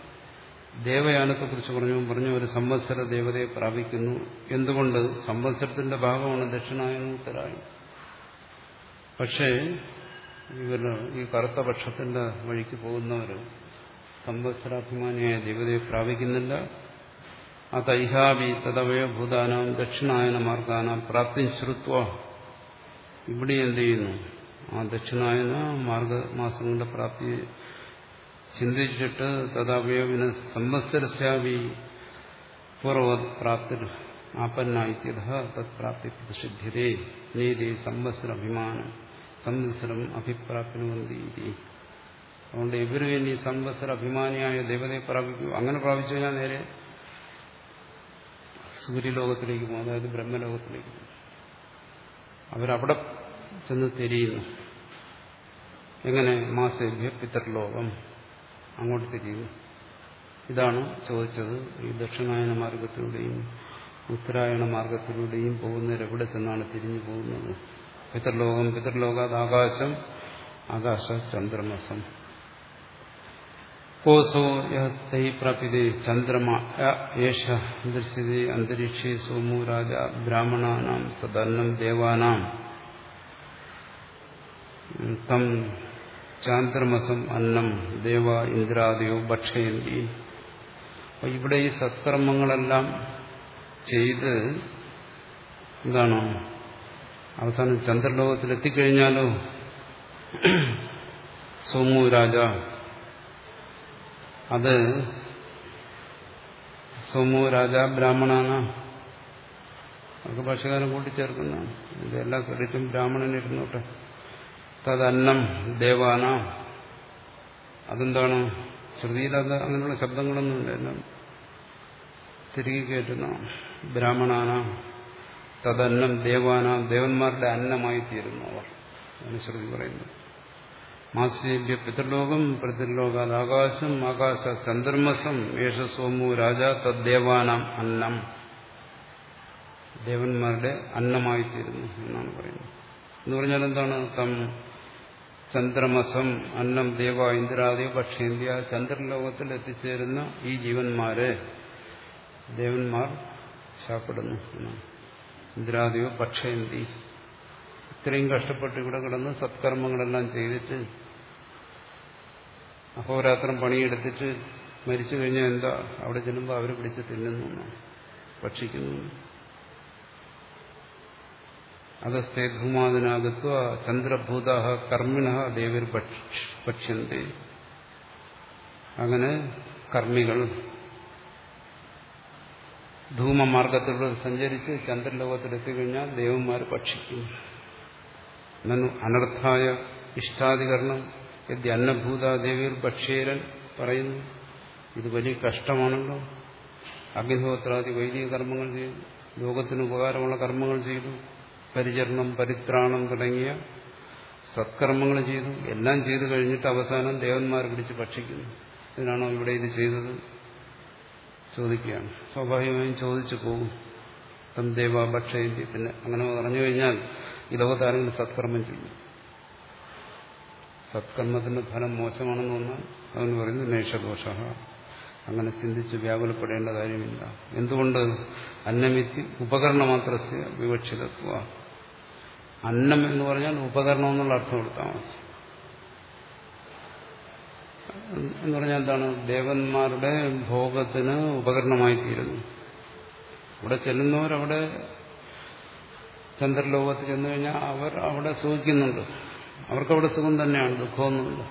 ദേവയാനത്തെ കുറിച്ച് പറഞ്ഞു പറഞ്ഞു ഒരു സംവത്സര ദേവതയെ പ്രാപിക്കുന്നു. എന്തുകൊണ്ട്? സംവത്സരത്തിന്റെ ഭാഗമാണ് ദക്ഷിണായനം പക്ഷേ ഇവർ ഈ കറുത്ത പക്ഷത്തിന്റെ വഴിക്ക് പോകുന്നവർ സംവത്സരാഭിമാനിയായ ദേവതയെ പ്രാപിക്കുന്നില്ല. അതൈഹാവി തദവയഭൂതാനാം ദക്ഷിണായന മാർഗാനാം പ്രാപ്തി ശ്രുത്വ ഇവിടെ എന്ത് ചെയ്യുന്നു? ആ ദക്ഷിണായന മാർഗമാസങ്ങളുടെ പ്രാപ്തി ചിന്തിച്ചിട്ട് തദവയവിന് സംവത്സരസ്യാവി പൂർവത് പ്രാപ്തി ആപന്നായിത്യത തത്പ്രാപ്തി പ്രതിഷിദ്ധ്യതേ നീതി സംവത്സര അഭിമാനം സംവത്സരം അഭിപ്രാപ്നുവന്തി അതുകൊണ്ട് ഇവരും ഇനി സംവത്സര അഭിമാനിയായ ദേവതയെ പ്രാപിക്കും. അങ്ങനെ പ്രാപിച്ചു കഴിഞ്ഞാൽ നേരെ സൂര്യലോകത്തിലേക്ക് പോകും. അതായത് ബ്രഹ്മലോകത്തിലേക്ക് പോകും. അവരവിടെ ചെന്ന് തിരിയുന്നു. എങ്ങനെ? മാസേഭ്യ പിതൃലോകം. അങ്ങോട്ട് തിരിയുന്നു ഇതാണ് ചോദിച്ചത് ഈ ദക്ഷിണായന മാർഗത്തിലൂടെയും ഉത്തരായണ മാർഗത്തിലൂടെയും പോകുന്നവരെവിടെ ചെന്നാണ് തിരിഞ്ഞു പോകുന്നത്? പിതർലോകം പിതൃലോകാത് ആകാശം ആകാശ ചന്ദ്രമസം കോസോ തൈ പ്രാപ്യത ചന്ദ്രമ യേശ ദൃശ്യത അന്തരീക്ഷേ സോമു രാജ ബ്രാഹ്മണാനാം സദന്നം ദേവാനാം. തം ചാന്ദ്രമസം അന്നം ദേവ ഇന്ദ്രാദിയോ ഭക്ഷയന്തി. അപ്പൊ ഇവിടെ ഈ സത്കർമ്മങ്ങളെല്ലാം ചെയ്ത് എന്താണ് അവസാനം ചന്ദ്രലോകത്തിൽ എത്തിക്കഴിഞ്ഞാലോ സോമു രാജ അത് സോമു രാജ ബ്രാഹ്മണാന അതൊക്കെ ഭാഷകാരം കൂട്ടിച്ചേർക്കുന്നതാണ് ഇതിന്റെ എല്ലാ ക്രെഡിറ്റും ബ്രാഹ്മണനിരുന്നോട്ടെ തദന്നം ദേവാന. അതെന്താണ്? ശ്രുതിയിൽ അത് അങ്ങനെയുള്ള ശബ്ദങ്ങളൊന്നും എല്ലാം തിരികെ കയറ്റുന്ന ബ്രാഹ്മണാന തദന്നം ദേവാന ദേവന്മാരുടെ അന്നമായി തീരുന്നു അവർ ശ്രുതി പറയുന്നു. മാസ്യേഭ്യ പിതൃലോകം പ്രതിർലോകാത് ആകാശം ആകാശ ചന്ദ്രമസം യേശസ്വമു രാജ തദ്ദേവാനാം അന്നം. ദേവന്മാരുടെ അന്നമായി തീരുന്നു എന്നാണ് പറയുന്നത്. എന്ന് പറഞ്ഞാൽ എന്താണ്? തം ചന്ദ്രമസം അന്നം ദേവ ഇന്ദ്രാദി പക്ഷേന്ത്യ ചന്ദ്രലോകത്തിൽ എത്തിച്ചേരുന്ന ഈ ജീവന്മാരെ ദേവന്മാർ ശാപ്പെടുന്നു എന്നാണ്. ഇന്ദ്രാദിയോ പക്ഷേന്തി ഇത്രയും കഷ്ടപ്പെട്ട് ഇവിടെ കിടന്ന് സത്കർമ്മങ്ങളെല്ലാം ചെയ്തിട്ട് അഹോരാത്രം പണിയെടുത്തിട്ട് മരിച്ചു കഴിഞ്ഞാൽ എന്താ? അവിടെ ചെല്ലുമ്പോൾ അവർ പിടിച്ച് തിന്നുന്നു. ഭക്ഷിക്കുന്നു അതസ്തേ ധൂമാതിനാകത്വ ചന്ദ്രഭൂത കർമ്മിണ ദേവർ ഭക്ഷ്യന്തി. അങ്ങനെ കർമ്മികൾ ധൂമമാർഗത്തിലൂടെ സഞ്ചരിച്ച് ചന്ദ്രലോകത്തിലെത്തിക്കഴിഞ്ഞാൽ ദേവന്മാർ ഭക്ഷിക്കും. നന്നു അനർത്ഥായ ഇഷ്ടാധികരണം യദ്യ അന്നഭൂതാദേവിയർ ഭക്ഷ്യരൻ പറയുന്നു. ഇത് വലിയ കഷ്ടമാണല്ലോ. അഗ്നിഹോത്രാദി വൈദിക കർമ്മങ്ങൾ ചെയ്തു. ലോകത്തിന് ഉപകാരമുള്ള കർമ്മങ്ങൾ ചെയ്തു. പരിചരണം പരിത്രാണം തുടങ്ങിയ സത്കർമ്മങ്ങൾ ചെയ്തു. എല്ലാം ചെയ്തു കഴിഞ്ഞിട്ട് അവസാനം ദേവന്മാർ പിടിച്ച് ഭക്ഷിക്കുന്നു. ഇതിനാണോ ഇവിടെ ഇത് ചെയ്തത്? ചോദിക്കുകയാണ്. സ്വാഭാവികമായും ചോദിച്ചു പോകും. തം ദേവ ഭക്ഷയന്തി. പിന്നെ അങ്ങനെ പറഞ്ഞു കഴിഞ്ഞാൽ ഈ ലോകത്ത് ആരെങ്കിലും സത്കർമ്മം ചെയ്യും. സത്കർമ്മത്തിന്റെ ഫലം മോശമാണെന്ന് വന്നാൽ അതെന്ന് പറയുന്നത് മേഷദോഷ. അങ്ങനെ ചിന്തിച്ച് വ്യാകുലപ്പെടേണ്ട കാര്യമില്ല. എന്തുകൊണ്ട്? അന്നമിത്തി ഉപകരണമാത്രസ്യ വിവക്ഷിതത്വ. അന്നം എന്ന് പറഞ്ഞാൽ ഉപകരണം എന്നുള്ള അർത്ഥം കൊടുത്താൽ മതി. എന്ന് പറഞ്ഞാൽ എന്താണ്? ദേവന്മാരുടെ ഭോഗത്തിന് ഉപകരണമായി തീരുന്നു ഇവിടെ ചെല്ലുന്നവരവിടെ ചന്ദ്രലോകത്ത് ചെന്നു കഴിഞ്ഞാൽ അവർ അവിടെ സുഖിക്കുന്നുണ്ട്. അവർക്കവിടെ സുഖം തന്നെയാണ് ദുഃഖമൊന്നുമില്ല.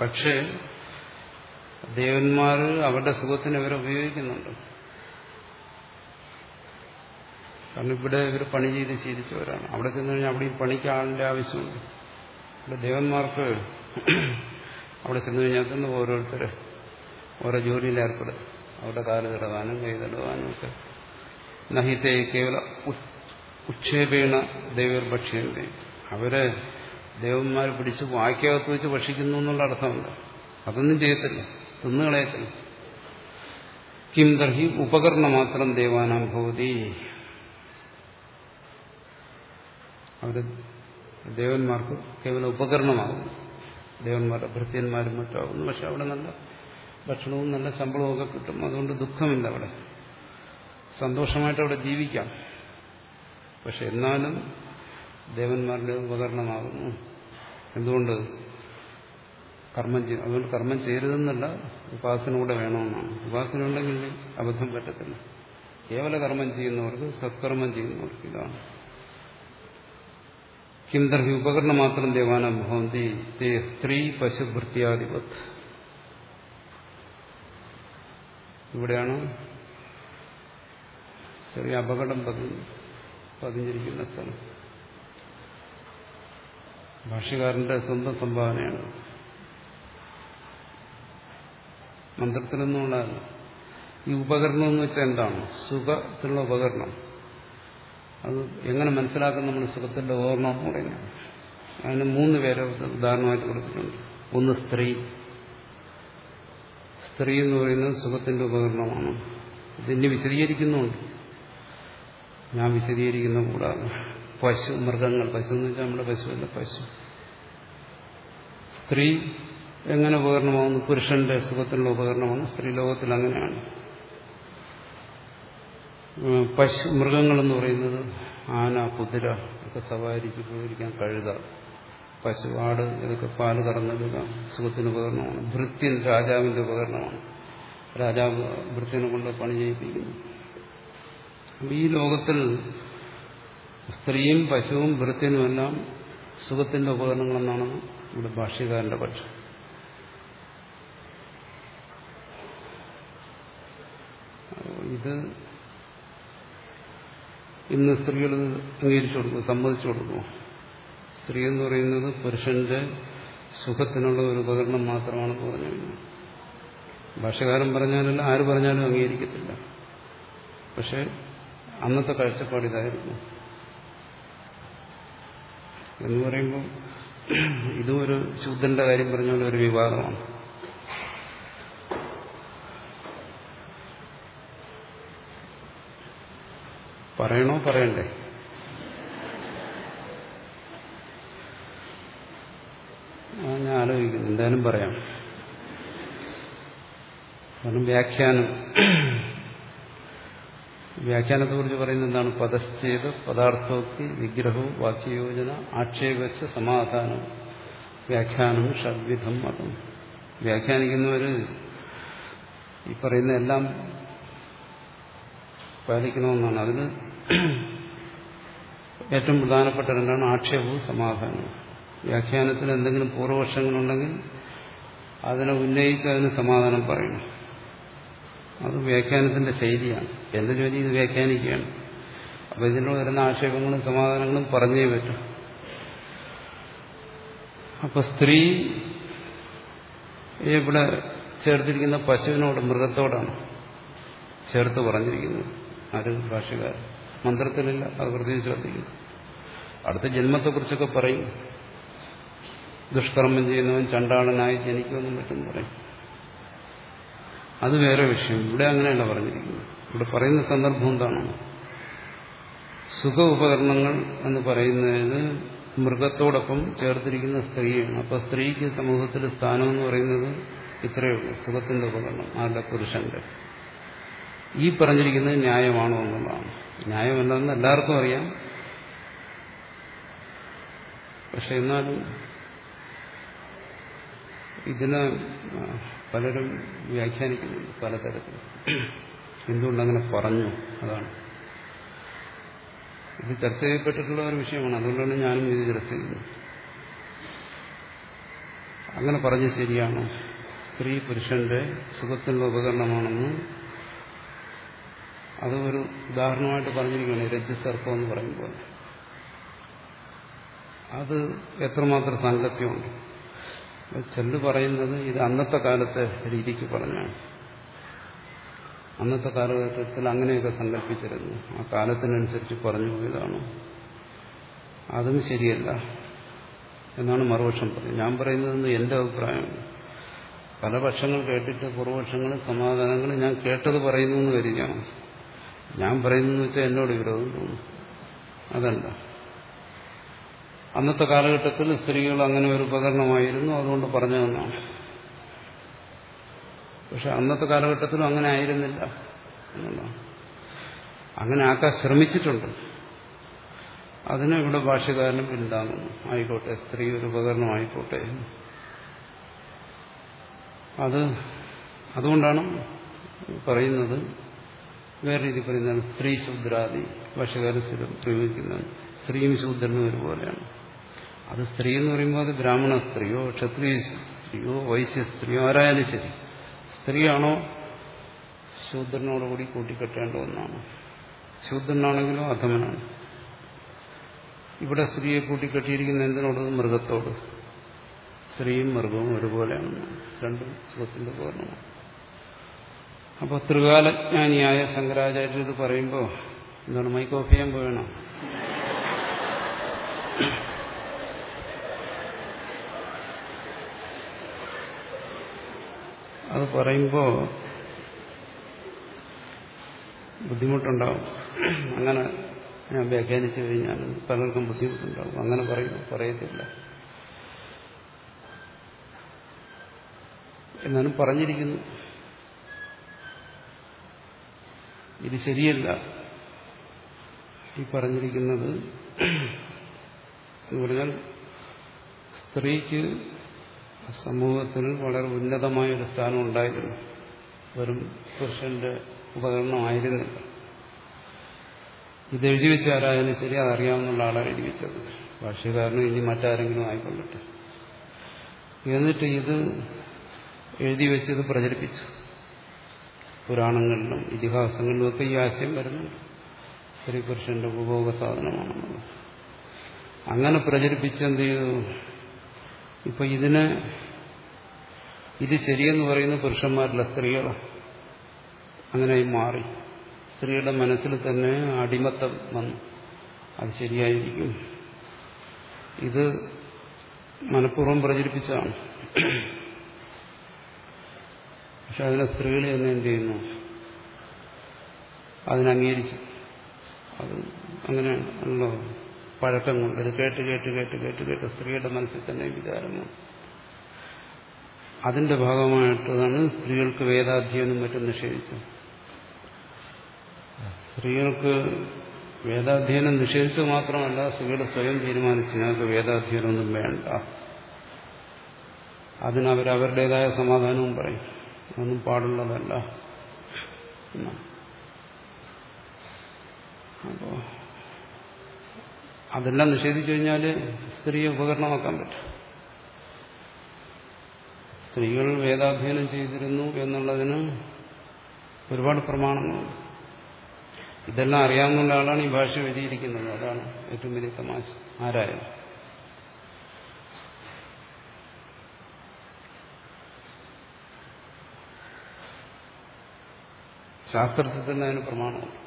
പക്ഷേ ദേവന്മാർ അവരുടെ സുഖത്തിന് ഇവരെ ഉപയോഗിക്കുന്നുണ്ട്. കാരണം ഇവിടെ ഇവർ പണി ചെയ്ത് ശീലിച്ചവരാണ്. അവിടെ ചെന്ന് കഴിഞ്ഞാൽ അവിടെയും പണിക്ക് ആളിന്റെ ആവശ്യമുണ്ട്. ഇവിടെ ദേവന്മാർക്ക് അവിടെ ചെന്ന് കഴിഞ്ഞാൽ തന്നെ ഓരോരുത്തർ ഓരോ ജോലിയിൽ ഏർപ്പെടും അവരുടെ കാൽ തടവാനും കൈ തടവാനും ഒക്കെ. നഹിത്തെ കേവല ഉക്ഷേപേണ ദൈവർഭക്ഷ്യന്തി അവരെ ദേവന്മാർ പിടിച്ച് വായ്ക്കകത്ത് വെച്ച് ഭക്ഷിക്കുന്നു എന്നുള്ള അർത്ഥമുണ്ട്. അതൊന്നും ചെയ്യത്തില്ല. തിന്നുകളയത്തില്ല കിം ദർഹി ഉപകരണം മാത്രം ദേവാനാം ഭവതി. അവർ ദേവന്മാർക്ക് കേവല ഉപകരണമാകുന്നു. ദേവന്മാരുടെ ഭൃത്യന്മാരും മറ്റാവുന്നു. പക്ഷെ അവിടെ നല്ല ഭക്ഷണവും നല്ല ശമ്പളവും ഒക്കെ കിട്ടും. അതുകൊണ്ട് ദുഃഖമില്ല അവിടെ. സന്തോഷമായിട്ട് അവിടെ ജീവിക്കാം. പക്ഷെ എന്നാലും ദേവന്മാരുടെ ഉപകരണമാകുന്നു. എന്തുകൊണ്ട്? കർമ്മം ചെയ്യും അതുകൊണ്ട് കർമ്മം ചെയ്യരുതെന്നല്ല ഉപാസന കൂടെ വേണമെന്നാണ്. ഉപാസന ഉണ്ടെങ്കിൽ അബദ്ധം പറ്റത്തില്ല. കേവല കർമ്മം ചെയ്യുന്നവർക്ക് സത്കർമ്മം ചെയ്യുന്നവർക്ക് ഇതാണ്. കിന്തർഹി ഉപകരണം മാത്രം ദേവാനം ഭവന്തി തേ സ്ത്രീ പശുഭൃത്യാധിപത് ഇവിടെയാണ് ചെറിയ അപകടം പതി പതിഞ്ഞിരിക്കുന്ന സ്ഥലം. ഭാഷകാരന്റെ സ്വന്തം സംഭാവനയാണ്. മന്ത്രത്തിലൊന്നുമുള്ള ഈ ഉപകരണം എന്ന് വെച്ചാൽ എന്താണ്? സുഖത്തിലുള്ള ഉപകരണം. അത് എങ്ങനെ മനസ്സിലാക്കും നമ്മൾ സുഖത്തിന്റെ ഓർമ്മ എന്ന് പറയുന്നത്. അതിന് മൂന്ന് പേരെ ഉദാഹരണമായിട്ട് കൊടുത്തിട്ടുണ്ട്. ഒന്ന് സ്ത്രീ. സ്ത്രീ എന്ന് പറയുന്നത് സുഖത്തിന്റെ ഉപകരണമാണ്. ഇതിനെ വിശദീകരിക്കുന്നുണ്ട് ഞാൻ വിശദീകരിക്കുന്ന കൂടാതെ പശു മൃഗങ്ങൾ. പശു എന്ന് വെച്ചാൽ നമ്മുടെ പശുവല്ല പശു. സ്ത്രീ എങ്ങനെ ഉപകരണമാകുന്നു പുരുഷന്റെ സുഖത്തിനുള്ള ഉപകരണമാണ്. സ്ത്രീ ലോകത്തിൽ അങ്ങനെയാണ്. പശു മൃഗങ്ങളെന്ന് പറയുന്നത് ആന കുതിര ഒക്കെ സവാരിക്ക് പോയിരിക്കാൻ കഴുത പശു ആട് ഇതൊക്കെ പാൽ കറന്നെടുക്കാം സുഖത്തിന് ഉപകരണമാണ്. ഭൃത്യൻ രാജാവിന്റെ ഉപകരണമാണ്. രാജാവ് ഭൃത്യനെ കൊണ്ട് പണി ചെയ്യിപ്പിക്കുന്നു. ഈ ലോകത്തിൽ സ്ത്രീയും പശുവും ഭൃത്യനുമെല്ലാം സുഖത്തിന്റെ ഉപകരണങ്ങളെന്നാണ് നമ്മുടെ ഭാഷ്യകാരന്റെ പക്ഷം ഇത് ഇന്ന് സ്ത്രീകൾ അംഗീകരിച്ചു കൊടുക്കും സമ്മതിച്ചു കൊടുക്കും സ്ത്രീ എന്ന് പറയുന്നത് പുരുഷന്റെ സുഖത്തിനുള്ള ഒരു ഉപകരണം മാത്രമാണ് പറഞ്ഞു ഭാഷകാരൻ പറഞ്ഞാലല്ല ആര് പറഞ്ഞാലും അംഗീകരിക്കത്തില്ല. പക്ഷെ അന്നത്തെ കാഴ്ചപ്പാട് ഇതായിരുന്നു. എന്ന് പറയുമ്പോൾ ഇതും ഒരു ശൂദ്രന്റെ കാര്യം പറഞ്ഞുള്ള ഒരു വിവാദമാണ്. പറയണോ പറയണ്ടേ? ഞാൻ ആലോചിക്കുന്നു. എന്തായാലും പറയാം. കാരണം വ്യാഖ്യാനം. വ്യാഖ്യാനത്തെ കുറിച്ച് പറയുന്നത് എന്താണ്? പദശ്ചേത് പദാർത്ഥോക്തി വിഗ്രഹവും വാക്യയോജന ആക്ഷേപച്ച് സമാധാനം വ്യാഖ്യാനം ഷഡ്വിധം മതം. വ്യാഖ്യാനിക്കുന്നവർ ഈ പറയുന്ന എല്ലാം പാലിക്കണമെന്നാണ്. അതിന് ഏറ്റവും പ്രധാനപ്പെട്ട രണ്ടാണ് ആക്ഷേപവും സമാധാനവും. വ്യാഖ്യാനത്തിൽ എന്തെങ്കിലും പൂർവപക്ഷങ്ങളുണ്ടെങ്കിൽ അതിനെ ഉന്നയിച്ച് അതിന് സമാധാനം പറയണം. അത് വ്യാഖ്യാനത്തിന്റെ ശൈലിയാണ്. എന്റെ ജോലി ഇത് വ്യാഖ്യാനിക്കുകയാണ്? അപ്പൊ ഇതിനോട് വരുന്ന ആക്ഷേപങ്ങളും സമാധാനങ്ങളും പറഞ്ഞേ പറ്റും. അപ്പൊ സ്ത്രീ ഇവിടെ ചേർത്തിരിക്കുന്ന പശുവിനോട് മൃഗത്തോടാണ് ചേർത്ത് പറഞ്ഞിരിക്കുന്നത്. ആരോഗ്യ ഭാഷകാരൻ മന്ത്രത്തിലില്ല. അത് പ്രത്യേകിച്ച് ശ്രദ്ധിക്കുന്നു. അടുത്ത ജന്മത്തെക്കുറിച്ചൊക്കെ പറയും. ദുഷ്കർമ്മം ചെയ്യുന്നവൻ ചണ്ടാളനായി ജനിക്കുമെന്നും മറ്റും പറയും. അത് വേറെ വിഷയം. ഇവിടെ അങ്ങനെയല്ല പറഞ്ഞിരിക്കുന്നത്. ഇവിടെ പറയുന്ന സന്ദർഭം എന്താണ്? സുഖ ഉപകരണങ്ങൾ എന്ന് പറയുന്നതിന് മൃഗത്തോടൊപ്പം ചേർത്തിരിക്കുന്ന സ്ത്രീയാണ്. അപ്പൊ സ്ത്രീക്ക് സമൂഹത്തിൽ സ്ഥാനം എന്ന് പറയുന്നത് ഇത്രയേ ഉള്ളൂ. സുഖത്തിന്റെ ഉപകരണം. ആരുടെ? പുരുഷന്റെ. ഈ പറഞ്ഞിരിക്കുന്നത് ന്യായമാണോ എന്നുള്ളതാണ്. ന്യായമല്ലെന്ന് എല്ലാവർക്കും അറിയാം. പക്ഷെ എന്നാലും ഇതിനെ പലരും വ്യാഖ്യാനിക്കുന്നുണ്ട് പലതരത്തിൽ. എന്തുകൊണ്ടങ്ങനെ പറഞ്ഞു? അതാണ്. ഇത് ചർച്ച ചെയ്യപ്പെട്ടിട്ടുള്ള ഒരു വിഷയമാണ്. അതുകൊണ്ടാണ് ഞാനും ഇത് ചർച്ച ചെയ്യുന്നത്. അങ്ങനെ പറഞ്ഞ് ശരിയാണോ. സ്ത്രീ പുരുഷന്റെ സുഖത്തിനുള്ള ഉപകരണമാണെന്ന് അത് ഒരു ഉദാഹരണമായിട്ട് പറഞ്ഞിരിക്കുകയാണ് രജസർപ്പം എന്ന് പറയുമ്പോൾ അത് എത്രമാത്രം സാങ്കത്യമുണ്ട്. ചെല്ലു പറയുന്നത് ഇത് അന്നത്തെ കാലത്തെ രീതിക്ക് പറഞ്ഞാണ്. അന്നത്തെ കാലഘട്ടത്തിൽ അങ്ങനെയൊക്കെ സങ്കല്പിച്ചിരുന്നു. ആ കാലത്തിനനുസരിച്ച് പറഞ്ഞു പോയതാണ്. അതും ശരിയല്ല എന്നാണ് മറുപക്ഷം പറയുന്നത്. ഞാൻ പറയുന്നത് എന്റെ അഭിപ്രായമാണ്. പല പക്ഷങ്ങൾ കേട്ടിട്ട് പൂർവപക്ഷങ്ങൾ സമാധാനങ്ങളും ഞാൻ കേട്ടത് പറയുന്നു എന്ന് കരുതിയാണ് ഞാൻ പറയുന്നു വെച്ചാൽ എന്നോട് വിരോധം തോന്നുന്നു അതല്ല. അന്നത്തെ കാലഘട്ടത്തിൽ സ്ത്രീകൾ അങ്ങനെ ഒരു ഉപകരണമായിരുന്നു അതുകൊണ്ട് പറഞ്ഞതെന്നാണ്. പക്ഷെ അന്നത്തെ കാലഘട്ടത്തിലും അങ്ങനെ ആയിരുന്നില്ല എന്നുള്ളതാണ്. അങ്ങനെ ആക്കാൻ ശ്രമിച്ചിട്ടുണ്ട്. അതിന് ഇവിടെ ഭാഷകാരനും പിന്താങ്ങുന്നു. ആയിക്കോട്ടെ സ്ത്രീ ഒരു ഉപകരണമായിക്കോട്ടെ. അത് അതുകൊണ്ടാണ് പറയുന്നത് വേറെ രീതി പറയുന്നതാണ് സ്ത്രീ ശൂദ്രാദി ഭാഷകാരൻ പ്രയോഗിക്കുന്നത് സ്ത്രീയും ശൂദ്രനും ഒരുപോലെയാണ്. അത് സ്ത്രീ എന്ന് പറയുമ്പോൾ അത് ബ്രാഹ്മണ സ്ത്രീയോ ക്ഷത്രിയ സ്ത്രീയോ വൈശ്യ സ്ത്രീയോ ആരായാലും ശരി. സ്ത്രീയാണോ ശൂദ്രനോടുകൂടി കൂട്ടിക്കെട്ടേണ്ട ഒന്നാണ്. ശൂദ്രനാണെങ്കിലോ അധമനാണ്. ഇവിടെ സ്ത്രീയെ കൂട്ടിക്കെട്ടിയിരിക്കുന്ന എന്തിനോട്? മൃഗത്തോട്. സ്ത്രീയും മൃഗവും ഒരുപോലെയാണ് രണ്ടും സുഖത്തിന്റെ പൂർണമാണ് അപ്പോൾ ത്രികാലജ്ഞാനിയായ ശങ്കരാചാര്യർ ഇത് പറയുമ്പോൾ എന്താണ് മൈക്ക് ഓഫ് ചെയ്യാൻ അത് പറയുമ്പോൾ ബുദ്ധിമുട്ടുണ്ടാവും. അങ്ങനെ ഞാൻ വ്യാഖ്യാനിച്ചു കഴിഞ്ഞാൽ പലർക്കും ബുദ്ധിമുട്ടുണ്ടാവും. അങ്ങനെ പറയും പറയത്തില്ല. എന്നാലും പറഞ്ഞിരിക്കുന്നു. ഇത് ശരിയല്ല. ഈ പറഞ്ഞിരിക്കുന്നത് എന്ന് പറഞ്ഞാൽ സ്ത്രീക്ക് സമൂഹത്തിൽ വളരെ ഉന്നതമായ ഒരു സ്ഥാനം ഉണ്ടായിരുന്നു. വെറും പുരുഷന്റെ ഉപകരണമായിരുന്നില്ല ഇത് എഴുതി വെച്ച ആരായാലും ശരി അതറിയാവുന്ന ആളാണ് എഴുതി വെച്ചത്. ഭാഷകാരനും ഇനി മറ്റാരെങ്കിലും ആയിക്കൊള്ളട്ടെ. എന്നിട്ട് ഇത് എഴുതി വെച്ചത് പ്രചരിപ്പിച്ചു. പുരാണങ്ങളിലും ഇതിഹാസങ്ങളിലും ഒക്കെ ഈ ആശയം വരുന്നുണ്ട് സ്ത്രീപുരുഷന്റെ ഉപഭോഗ സാധനമാണെന്നുള്ളത്. അങ്ങനെ പ്രചരിപ്പിച്ച് എന്ത് ചെയ്തു? ഇപ്പൊ ഇതിനെ ഇത് ശരിയെന്ന് പറയുന്ന പുരുഷന്മാരുടെ സ്ത്രീകളാണ് അങ്ങനെയായി മാറി. സ്ത്രീയുടെ മനസ്സിൽ തന്നെ അടിമത്തം വന്നു. അത് ശരിയായിരിക്കും. ഇത് മനഃപൂർവം പ്രചരിപ്പിച്ചതാണ്. പക്ഷെ അതിനെ സ്ത്രീകൾ തന്നെ എന്ത് ചെയ്യുന്നു? അതിനംഗീകരിച്ചു അത് അങ്ങനെയാണല്ലോ പഴക്കം കൊണ്ട് ഇത് കേട്ട് കേട്ട് കേട്ട് കേട്ട് കേട്ട് സ്ത്രീയുടെ മനസ്സിൽ തന്നെ വിചാരങ്ങൾ അതിന്റെ ഭാഗമായിട്ടാണ് സ്ത്രീകൾക്ക് വേദാധ്യയനം മറ്റും നിഷേധിച്ചത്. സ്ത്രീകൾക്ക് വേദാധ്യയനം നിഷേധിച്ചത് മാത്രമല്ല സ്ത്രീകൾ സ്വയം തീരുമാനിച്ചു ഞങ്ങൾക്ക് വേദാധ്യയനമൊന്നും വേണ്ട. അതിനവരവരുടേതായ സമാധാനവും പറയും. ഒന്നും പാടുള്ളതല്ല. അപ്പോ അതെല്ലാം നിഷേധിച്ചു കഴിഞ്ഞാൽ സ്ത്രീയെ ഉപകരണമാക്കാൻ പറ്റും. സ്ത്രീകൾ വേദാധ്യയനം ചെയ്തിരുന്നു എന്നുള്ളതിന് ഒരുപാട് പ്രമാണങ്ങളുണ്ട്. ഇതെല്ലാം അറിയാവുന്ന ഒരാളാണ് ഈ ഭാഷ എഴുതിയിരിക്കുന്നത്. അതാണ് ഏറ്റവും വലിയ തമാശ. ആരായാലും. ശാസ്ത്രത്തിൽ തന്നെ അതിന് പ്രമാണമാണ്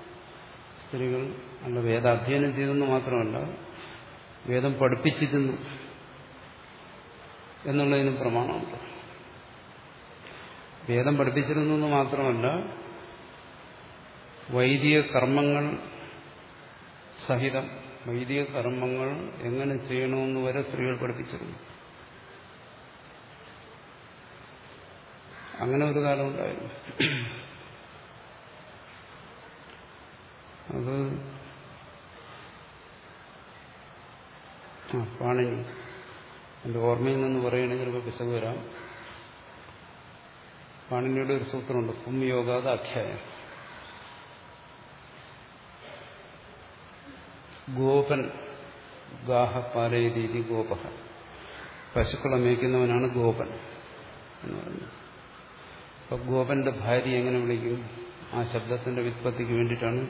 സ്ത്രീകൾ നല്ല വേദ അധ്യയനം ചെയ്തെന്ന് മാത്രമല്ല വേദം പഠിപ്പിച്ചിരുന്നു എന്നുള്ളതിന് പ്രമാണമുണ്ട്. വേദം പഠിപ്പിച്ചിരുന്നു എന്ന് മാത്രമല്ല വൈദിക കർമ്മങ്ങൾ സഹിതം വൈദിക കർമ്മങ്ങൾ എങ്ങനെ ചെയ്യണമെന്ന് വരെ സ്ത്രീകൾ പഠിപ്പിച്ചിരുന്നു. അങ്ങനെ ഒരു കാലം ഉണ്ടായിരുന്നു. അത് പാണിനി. എന്റെ ഓർമ്മയിൽ നിന്ന് പറയുകയാണെങ്കിൽ ചിലപ്പോൾ പിശക് വരാം. പാണിനിയുടെ ഒരു സൂത്രമുണ്ട് പുംയോഗാത അധ്യായം. ഗോപൻ ഗാഹ പാലയരീതി ഗോപ പശുക്കളെ മേയ്ക്കുന്നവനാണ് ഗോപൻ എന്ന് പറഞ്ഞു അപ്പൊ ഗോപന്റെ ഭാര്യ എങ്ങനെ വിളിക്കും? ആ ശബ്ദത്തിന്റെ വിത്പത്തിക്ക് വേണ്ടിയിട്ടാണ്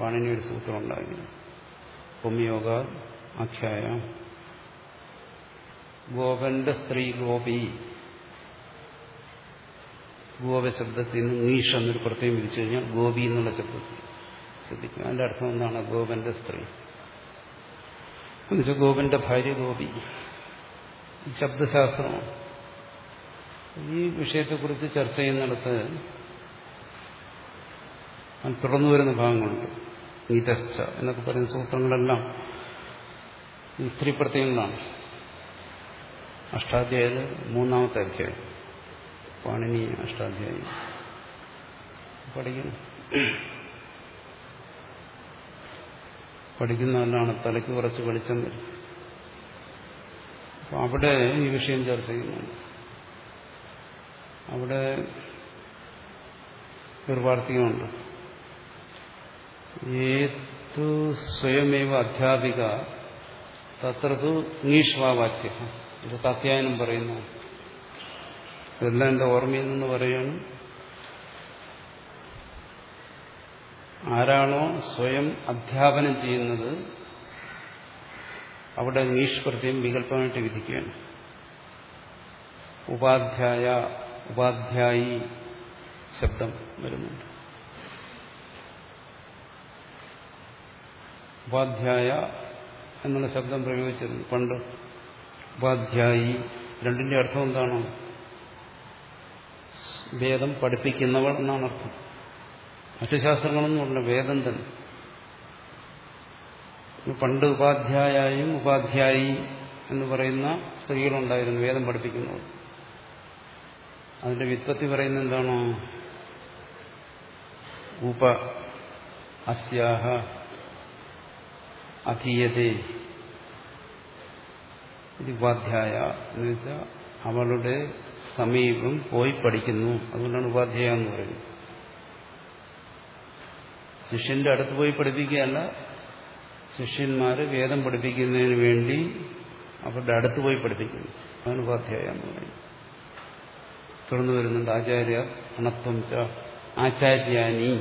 പാണിനി ഒരു സൂത്രം ഉണ്ടായിരുന്നു ഹോമിയോഗ ആഖ്യായ ഗോപന്റെ സ്ത്രീ ഗോപി. ഗോപ ശബ്ദത്തിൽ നിന്ന് നീഷ് എന്നൊരു പ്രത്യേകം വിളിച്ചു കഴിഞ്ഞാൽ ഗോപി എന്നുള്ള ശബ്ദത്തിൽ ശ്രദ്ധിക്കും. അതിന്റെ അർത്ഥം എന്താണ്? ഗോപന്റെ സ്ത്രീ. എന്നുവെച്ചാൽ ഗോപന്റെ ഭാര്യ ഗോപി. ശബ്ദശാസ്ത്രമാണ് ഈ വിഷയത്തെക്കുറിച്ച് ചർച്ച ചെയ്യുന്നിടത്ത് തുടർന്നു വരുന്ന ഭാഗങ്ങളുണ്ട്. നീതശ്ച എന്നൊക്കെ പറയുന്ന സൂത്രങ്ങളെല്ലാം സ്ത്രീ പ്രത്യയങ്ങളാണ്. അഷ്ടാധ്യായത് മൂന്നാമത്തെ അധ്യായം. പാണിനി അഷ്ടാധ്യായം. പഠിക്കുന്നു. പഠിക്കുന്നതല്ലാണ് തലയ്ക്ക് കുറച്ച് വെളിച്ചം വരും. അപ്പം അവിടെ ഈ വിഷയം ചർച്ച ചെയ്യുന്നുണ്ട്. അവിടെ ഒരു വാർത്തകമുണ്ട് സ്വയമേവ അധ്യാപിക തത്രതു നീഷ്വാവാച്യ ഇത് കത്യായനം പറയുന്നു। ഇതെല്ലാം എന്റെ ഓർമ്മയിൽ നിന്ന് പറയാണ് ആരാണോ സ്വയം അധ്യാപനം ചെയ്യുന്നത് അവിടെ നീഷ്പ്രത്യം വികല്പമായിട്ട് വിധിക്കുകയാണ്। ഉപാധ്യായ ഉപാധ്യായി ശബ്ദം വരുന്നുണ്ട്। ഉപാധ്യായ എന്നുള്ള ശബ്ദം പ്രയോഗിച്ചിരുന്നു പണ്ട്. ഉപാധ്യായി. രണ്ടിന്റെ അർത്ഥം എന്താണ്? വേദം പഠിപ്പിക്കുന്നവൾ എന്നാണ് അർത്ഥം. മറ്റു ശാസ്ത്രങ്ങളൊന്നും ഉള്ള വേദം തന്നെ. പണ്ട് ഉപാധ്യായും ഉപാധ്യായി എന്ന് പറയുന്ന സ്ത്രീകളുണ്ടായിരുന്നു വേദം പഠിപ്പിക്കുന്നവർ അതിന്റെ വിത്പത്തി പറയുന്ന എന്താണോ? ഉപ അസ്യാഹ അധീയതേ. ഇത് ഉപാധ്യായ എന്ന് വെച്ചാൽ അവളുടെ സമീപം പോയി പഠിക്കുന്നു. അതുകൊണ്ടാണ് ഉപാധ്യായ എന്ന് പറയുന്നത്. ശിഷ്യന്റെ അടുത്ത് പോയി പഠിപ്പിക്കുകയല്ല ശിഷ്യന്മാർ വേദം പഠിപ്പിക്കുന്നതിന് വേണ്ടി അവരുടെ അടുത്ത് പോയി പഠിപ്പിക്കുന്നു. അതാണ് ഉപാധ്യായ എന്ന് പറയുന്നത് തുടർന്ന് വരുന്നുണ്ട് ആചാര്യ അണത്വം ച ആചാര്യാനി.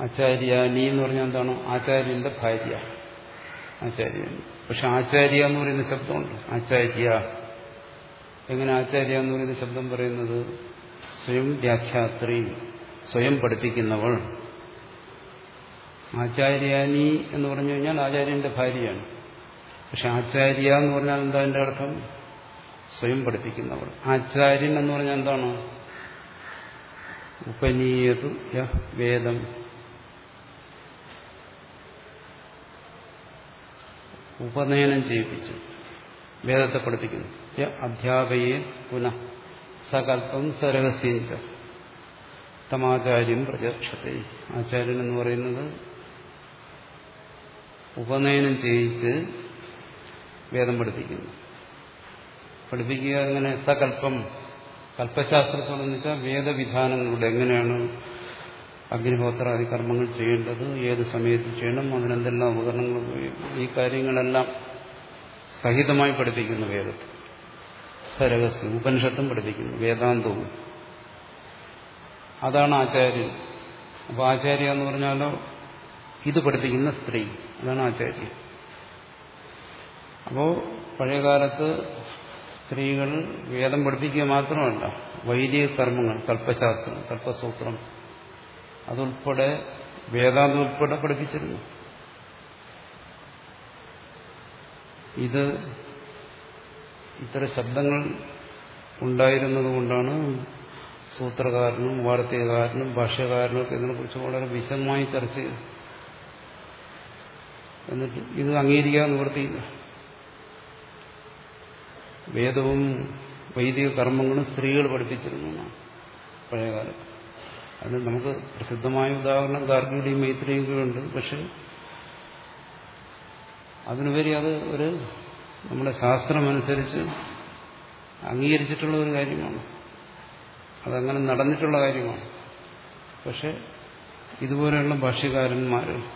ആചാര്യാനി എന്ന് പറഞ്ഞാൽ എന്താണ്? ആചാര്യന്റെ ഭാര്യ. ആചാര്യൻ പക്ഷെ ആചാര്യ എന്ന് പറയുന്ന ശബ്ദമുണ്ട്. ആചാര്യ. എങ്ങനെ ആചാര്യ എന്ന് പറയുന്ന ശബ്ദം പറയുന്നത്? സ്വയം വ്യാഖ്യാത്രി സ്വയം പഠിപ്പിക്കുന്നവൾ. ആചാര്യാനി എന്ന് പറഞ്ഞു കഴിഞ്ഞാൽ ആചാര്യന്റെ ഭാര്യയാണ്. പക്ഷെ ആചാര്യ എന്ന് പറഞ്ഞാൽ എന്താ എന്റെ അർത്ഥം? സ്വയം പഠിപ്പിക്കുന്നവൾ. ആചാര്യൻ എന്ന് പറഞ്ഞാൽ എന്താണ്? ഉപനീയതു വേദം. ഉപനയനം ചെയ്യിപ്പിച്ചു വേദത്തെ പഠിപ്പിക്കുന്നു. അധ്യാപയെ പുനഃ സകല്പം സരഹസ്യഞ്ച തമാചാര്യം പ്രചക്ഷത്തെ. ആചാര്യൻ എന്ന് പറയുന്നത് ഉപനയനം ചെയ്യിച്ച് വേദം പഠിപ്പിക്കുന്നു. പഠിപ്പിക്കുക അങ്ങനെ സകല്പം കൽപ്പശാസ്ത്രത്തോടെന്ന് വെച്ചാൽ വേദവിധാനങ്ങളുടെ എങ്ങനെയാണ് അഗ്നിഹോത്രാദി കർമ്മങ്ങൾ ചെയ്യേണ്ടത് ഏത് സമയത്ത് ചെയ്യണം അതിനെന്തെല്ലാം ഉപകരണങ്ങൾ ഉപയോഗിക്കും ഈ കാര്യങ്ങളെല്ലാം സഹിതമായി പഠിപ്പിക്കുന്നു വേദത്തിൽ സരഹസ്യം ഉപനിഷത്തും പഠിപ്പിക്കുന്നു വേദാന്തവും. അതാണ് ആചാര്യൻ അപ്പോൾ ആചാര്യ എന്ന് പറഞ്ഞാലോ ഇത് പഠിപ്പിക്കുന്ന സ്ത്രീ അതാണ് ആചാര്യ. അപ്പോൾ പഴയകാലത്ത് സ്ത്രീകൾ വേദം പഠിപ്പിക്കുക മാത്രമല്ല വൈദിക കർമ്മങ്ങൾ കൽപ്പശാസ്ത്രം കൽപ്പസൂത്രം അതുൾപ്പെടെ വേദാന്തം ഉൾപ്പെടെ പഠിപ്പിച്ചിരുന്നു. ഇത് ഇത്തരം ശബ്ദങ്ങൾ ഉണ്ടായിരുന്നത് കൊണ്ടാണ് സൂത്രകാരനും വാർത്തകാരനും ഭാഷ്യകാരനും ഒക്കെ ഇതിനെക്കുറിച്ച് വളരെ വിശദമായി ചർച്ച ചെയ്തു എന്നിട്ട് ഇത് അംഗീകരിക്കാൻ നിവൃത്തിയില്ല. വേദവും വൈദിക കർമ്മങ്ങളും സ്ത്രീകൾ പഠിപ്പിച്ചിരുന്നു പഴയകാലത്ത്. അത് നമുക്ക് പ്രസിദ്ധമായ ഉദാഹരണം ഗാർഗിയുടെയും മൈത്രിയും ഉണ്ട് പക്ഷെ അതിനുപരി അത് ഒരു നമ്മുടെ ശാസ്ത്രമനുസരിച്ച് അംഗീകരിച്ചിട്ടുള്ള ഒരു കാര്യമാണ്. അതങ്ങനെ നടന്നിട്ടുള്ള കാര്യമാണ്. പക്ഷെ ഇതുപോലെയുള്ള ഭാഷ്യകാരന്മാർ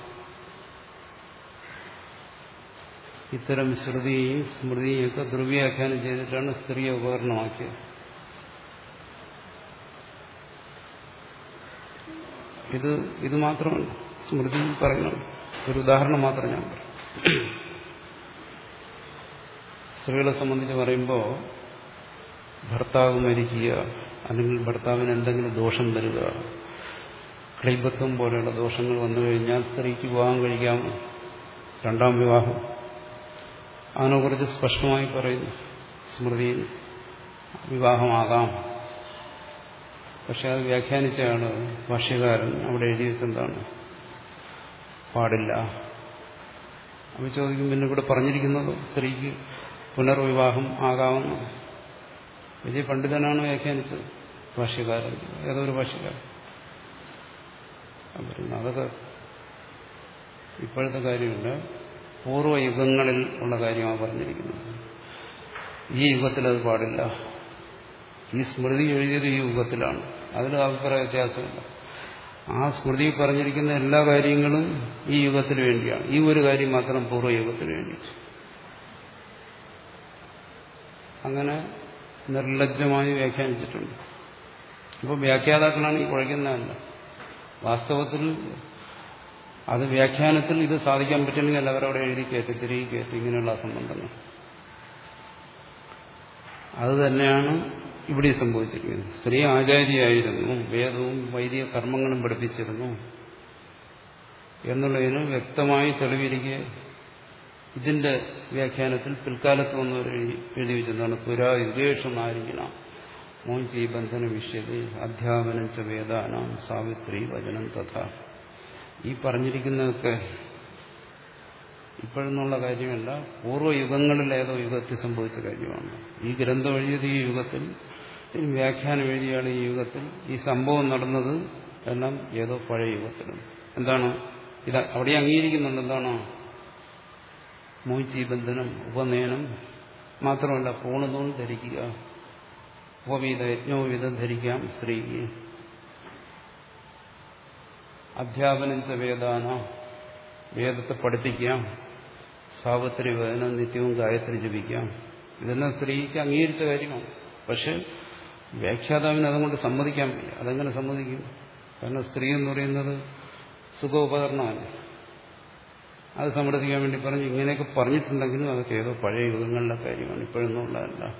ഇത്തരം ശ്രുതിയെയും സ്മൃതിയെയും ഒക്കെ ദുർവ്യാഖ്യാനം ചെയ്തിട്ടാണ് സ്ത്രീയെ ഉപകരണമാക്കിയത്. ഇത് ഇത് മാത്രമല്ല. സ്മൃതി പറയുന്നത്. ഒരു ഉദാഹരണം മാത്രം ഞാൻ പറയും. സ്ത്രീകളെ സംബന്ധിച്ച് പറയുമ്പോൾ ഭർത്താവ് മരിക്കുക അല്ലെങ്കിൽ ഭർത്താവിന് എന്തെങ്കിലും ദോഷം വരിക ക്ലൈബത്വം പോലെയുള്ള ദോഷങ്ങൾ വന്നു കഴിഞ്ഞാൽ സ്ത്രീക്ക് വിവാഹം കഴിക്കാം. രണ്ടാം വിവാഹം. അതിനെക്കുറിച്ച് സ്പഷ്ടമായി പറയുന്നു. സ്മൃതിയിൽ വിവാഹമാകാം. പക്ഷെ അത് വ്യാഖ്യാനിച്ചാണ് ഭാഷ്യകാരൻ. അവിടെ എഴുതിയത് എന്താണ് പാടില്ല. അപ്പോൾ ചോദിക്കും പിന്നെ ഇവിടെ പറഞ്ഞിരിക്കുന്നത് സ്ത്രീക്ക് പുനർവിവാഹം ആകാമെന്ന് വലിയ പണ്ഡിതനാണ് വ്യാഖ്യാനിച്ചത് ഭാഷ്യകാരൻ. ഏതൊരു ഭാഷ്യകാരൻ? അതൊക്കെ ഇപ്പോഴത്തെ കാര്യമില്ല. പൂർവയുഗങ്ങളിൽ ഉള്ള കാര്യമാണ് പറഞ്ഞിരിക്കുന്നത്. ഈ യുഗത്തിൽ അത് പാടില്ല. ഈ സ്മൃതി എഴുതിയത് ഈ യുഗത്തിലാണ്. അതിൽ അഭിപ്രായ വ്യത്യാസമില്ല. ആ സ്മൃതി പറഞ്ഞിരിക്കുന്ന എല്ലാ കാര്യങ്ങളും ഈ യുഗത്തിന് വേണ്ടിയാണ്. ഈ ഒരു കാര്യം മാത്രം പൂർവയുഗത്തിന് വേണ്ടി അങ്ങനെ നിർലജ്ജമായി വ്യാഖ്യാനിച്ചിട്ടുണ്ട്. അപ്പോൾ വ്യാഖ്യാതാക്കളാണ് ഈ കുഴയ്ക്കുന്നതല്ല. വാസ്തവത്തിൽ അത് വ്യാഖ്യാനത്തിൽ ഇത് സാധിക്കാൻ പറ്റണമെങ്കിൽ അവരവിടെ എഴുതി കയറ്റി തിരികെ കയറ്റി ഇങ്ങനെയുള്ള സംബന്ധങ്ങൾ അത് തന്നെയാണ് ഇവിടെ സംഭവിച്ചിരിക്കുന്നത് സ്ത്രീ ആചാര്യയായിരുന്നു വേദവും വൈദിക കർമ്മങ്ങളും പഠിപ്പിച്ചിരുന്നു. എന്നുള്ളതിന് വ്യക്തമായി തെളിവിരിക്കെ ഇതിന്റെ വ്യാഖ്യാനത്തിൽ പിൽക്കാലത്ത് വന്നവർ എഴുതി വെച്ചതാണ് പുരാ യുഗേഷമായിരിക്കണം മോഞ്ചി ബന്ധന വിഷയത്തിൽ അധ്യാപനം ച വേദാനാം സാവിത്രി വചനം തഥ. ഈ പറഞ്ഞിരിക്കുന്നതൊക്കെ ഇപ്പോഴെന്നുള്ള കാര്യമല്ല പൂർവ യുഗങ്ങളിൽ ഏതോ യുഗത്തിൽ സംഭവിച്ച കാര്യമാണ്. ഈ ഗ്രന്ഥം എഴുതിയത് ഈ യുഗത്തിൽ വ്യാഖ്യാനം എഴുതിയാണ് ഈ യുഗത്തിൽ. ഈ സംഭവം നടന്നത് എല്ലാം ഏതോ പഴയ യുഗത്തിലും എന്താണ്? ഇത് അവിടെ അംഗീകരിക്കുന്നുണ്ട്. എന്താണോ? ബന്ധനം ഉപനയനം മാത്രമല്ല പൂർണതോൺ ധരിക്കുക ഉപവീത യജ്ഞോവിധം ധരിക്കാം സ്ത്രീക്ക്. അധ്യാപനം ച വേദാന വേദത്തെ പഠിപ്പിക്കാം സാവത്രി വേദന നിത്യവും ഗായത്രി ജപിക്കാം. ഇതെല്ലാം സ്ത്രീക്ക് അംഗീകരിച്ച കാര്യമാണ്. പക്ഷെ വ്യാഖ്യാതാവിന് അതുകൊണ്ട് സമ്മതിക്കാൻ വയ്യ. അതെങ്ങനെ സമ്മതിക്കും? കാരണം സ്ത്രീ എന്ന് പറയുന്നത് സുഖോപകരണമല്ല? അത് സമ്മതിക്കാൻ വേണ്ടി പറഞ്ഞു ഇങ്ങനെയൊക്കെ പറഞ്ഞിട്ടുണ്ടെങ്കിലും അതൊക്കെ ഏതോ പഴയ യുഗങ്ങളിലെ കാര്യമാണ്. ഇപ്പോഴൊന്നും ഉള്ളതല്ല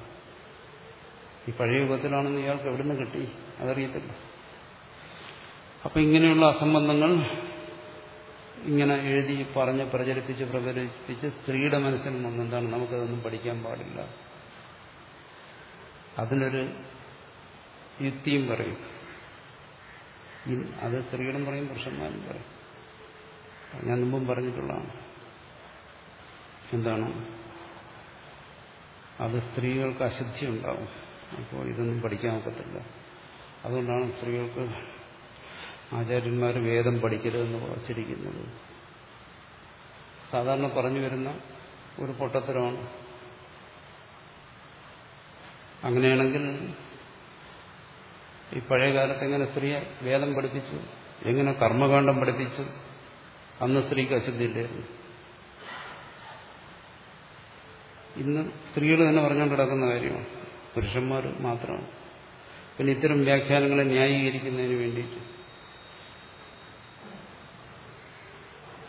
ഈ പഴയ യുഗത്തിലാണെന്ന് ഇയാൾക്ക് എവിടുന്ന് കിട്ടി? അതറിയത്തില്ല. അപ്പം ഇങ്ങനെയുള്ള അസംബന്ധങ്ങൾ ഇങ്ങനെ എഴുതി പറഞ്ഞ് പ്രചരിപ്പിച്ച് പ്രചരിപ്പിച്ച് സ്ത്രീയുടെ മനസ്സിൽ നിന്നെന്താണ് നമുക്കതൊന്നും പഠിക്കാൻ പാടില്ല. അതിനൊരു യുക്തിയും പറയും. അത് സ്ത്രീകളും പറയും പുരുഷന്മാരും പറയും. ഞാൻ മുമ്പും പറഞ്ഞിട്ടുള്ളതാണ്. എന്താണ്? അത് സ്ത്രീകൾക്ക് അശുദ്ധി ഉണ്ടാവും. അപ്പോൾ ഇതൊന്നും പഠിക്കാൻ ഒക്കത്തില്ല. അതുകൊണ്ടാണ് സ്ത്രീകൾക്ക് ആചാര്യന്മാർ വേദം പഠിക്കരുതെന്ന് വച്ചിരിക്കുന്നത്. സാധാരണ പറഞ്ഞു വരുന്ന ഒരു പൊട്ടത്തരമാണ്. അങ്ങനെയാണെങ്കിൽ ഈ പഴയ കാലത്ത് എങ്ങനെ സ്ത്രീയെ വേദം പഠിപ്പിച്ചു? എങ്ങനെ കർമ്മകാന്ഡം പഠിപ്പിച്ചു? അന്ന് സ്ത്രീക്ക് അശുദ്ധിയില്ലായിരുന്നു. ഇന്ന് സ്ത്രീകൾ തന്നെ പറഞ്ഞുകൊണ്ട് കിടക്കുന്ന കാര്യമാണ്. പുരുഷന്മാർ മാത്രമാണ്. പിന്നെ ഇത്തരം വ്യാഖ്യാനങ്ങളെ ന്യായീകരിക്കുന്നതിന് വേണ്ടിയിട്ട്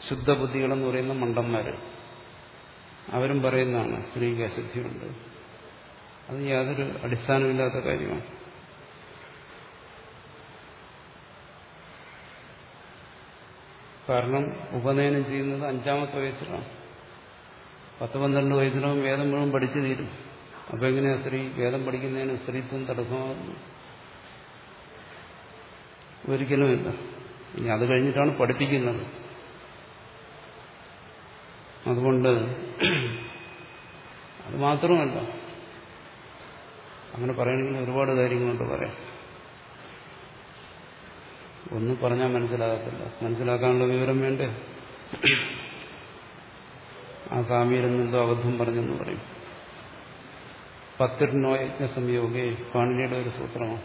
ശുദ്ധബുദ്ധികളെന്ന് പറയുന്ന മണ്ടന്മാര് അവരും പറയുന്നതാണ് സ്ത്രീക്ക് അശുദ്ധിയുണ്ട്. അത് യാതൊരു അടിസ്ഥാനമില്ലാത്ത കാര്യമാണ്. കാരണം ഉപനയനം ചെയ്യുന്നത് അഞ്ചാമത്തെ വയസ്സിലാണ്. പത്ത് പന്ത്രണ്ട് വയസ്സിലാവും വേദം മുഴുവൻ പഠിച്ചു തീരും. അപ്പൊ എങ്ങനെയാ സ്ത്രീ? വേദം പഠിക്കുന്നതിന് സ്ത്രീത്വം തടസ്സമാകുന്നു ഒരിക്കലുമില്ല ഇനി അത് കഴിഞ്ഞിട്ടാണ് പഠിപ്പിക്കുന്നത്. അതുകൊണ്ട് അത് മാത്രമല്ല അങ്ങനെ പറയണമെങ്കിൽ ഒരുപാട് കാര്യങ്ങളുണ്ട് പറയാം ഒന്നും പറഞ്ഞാൽ മനസ്സിലാകത്തില്ല. മനസ്സിലാക്കാനുള്ള വിവരം വേണ്ടേ? ആ സ്വാമിയിലെന്നെന്തോ അബദ്ധം പറഞ്ഞെന്ന് പറയും. പത്തിരിനോ യജ്ഞസംയോഗേ പാണിനിയുടെ ഒരു സൂത്രമാണ്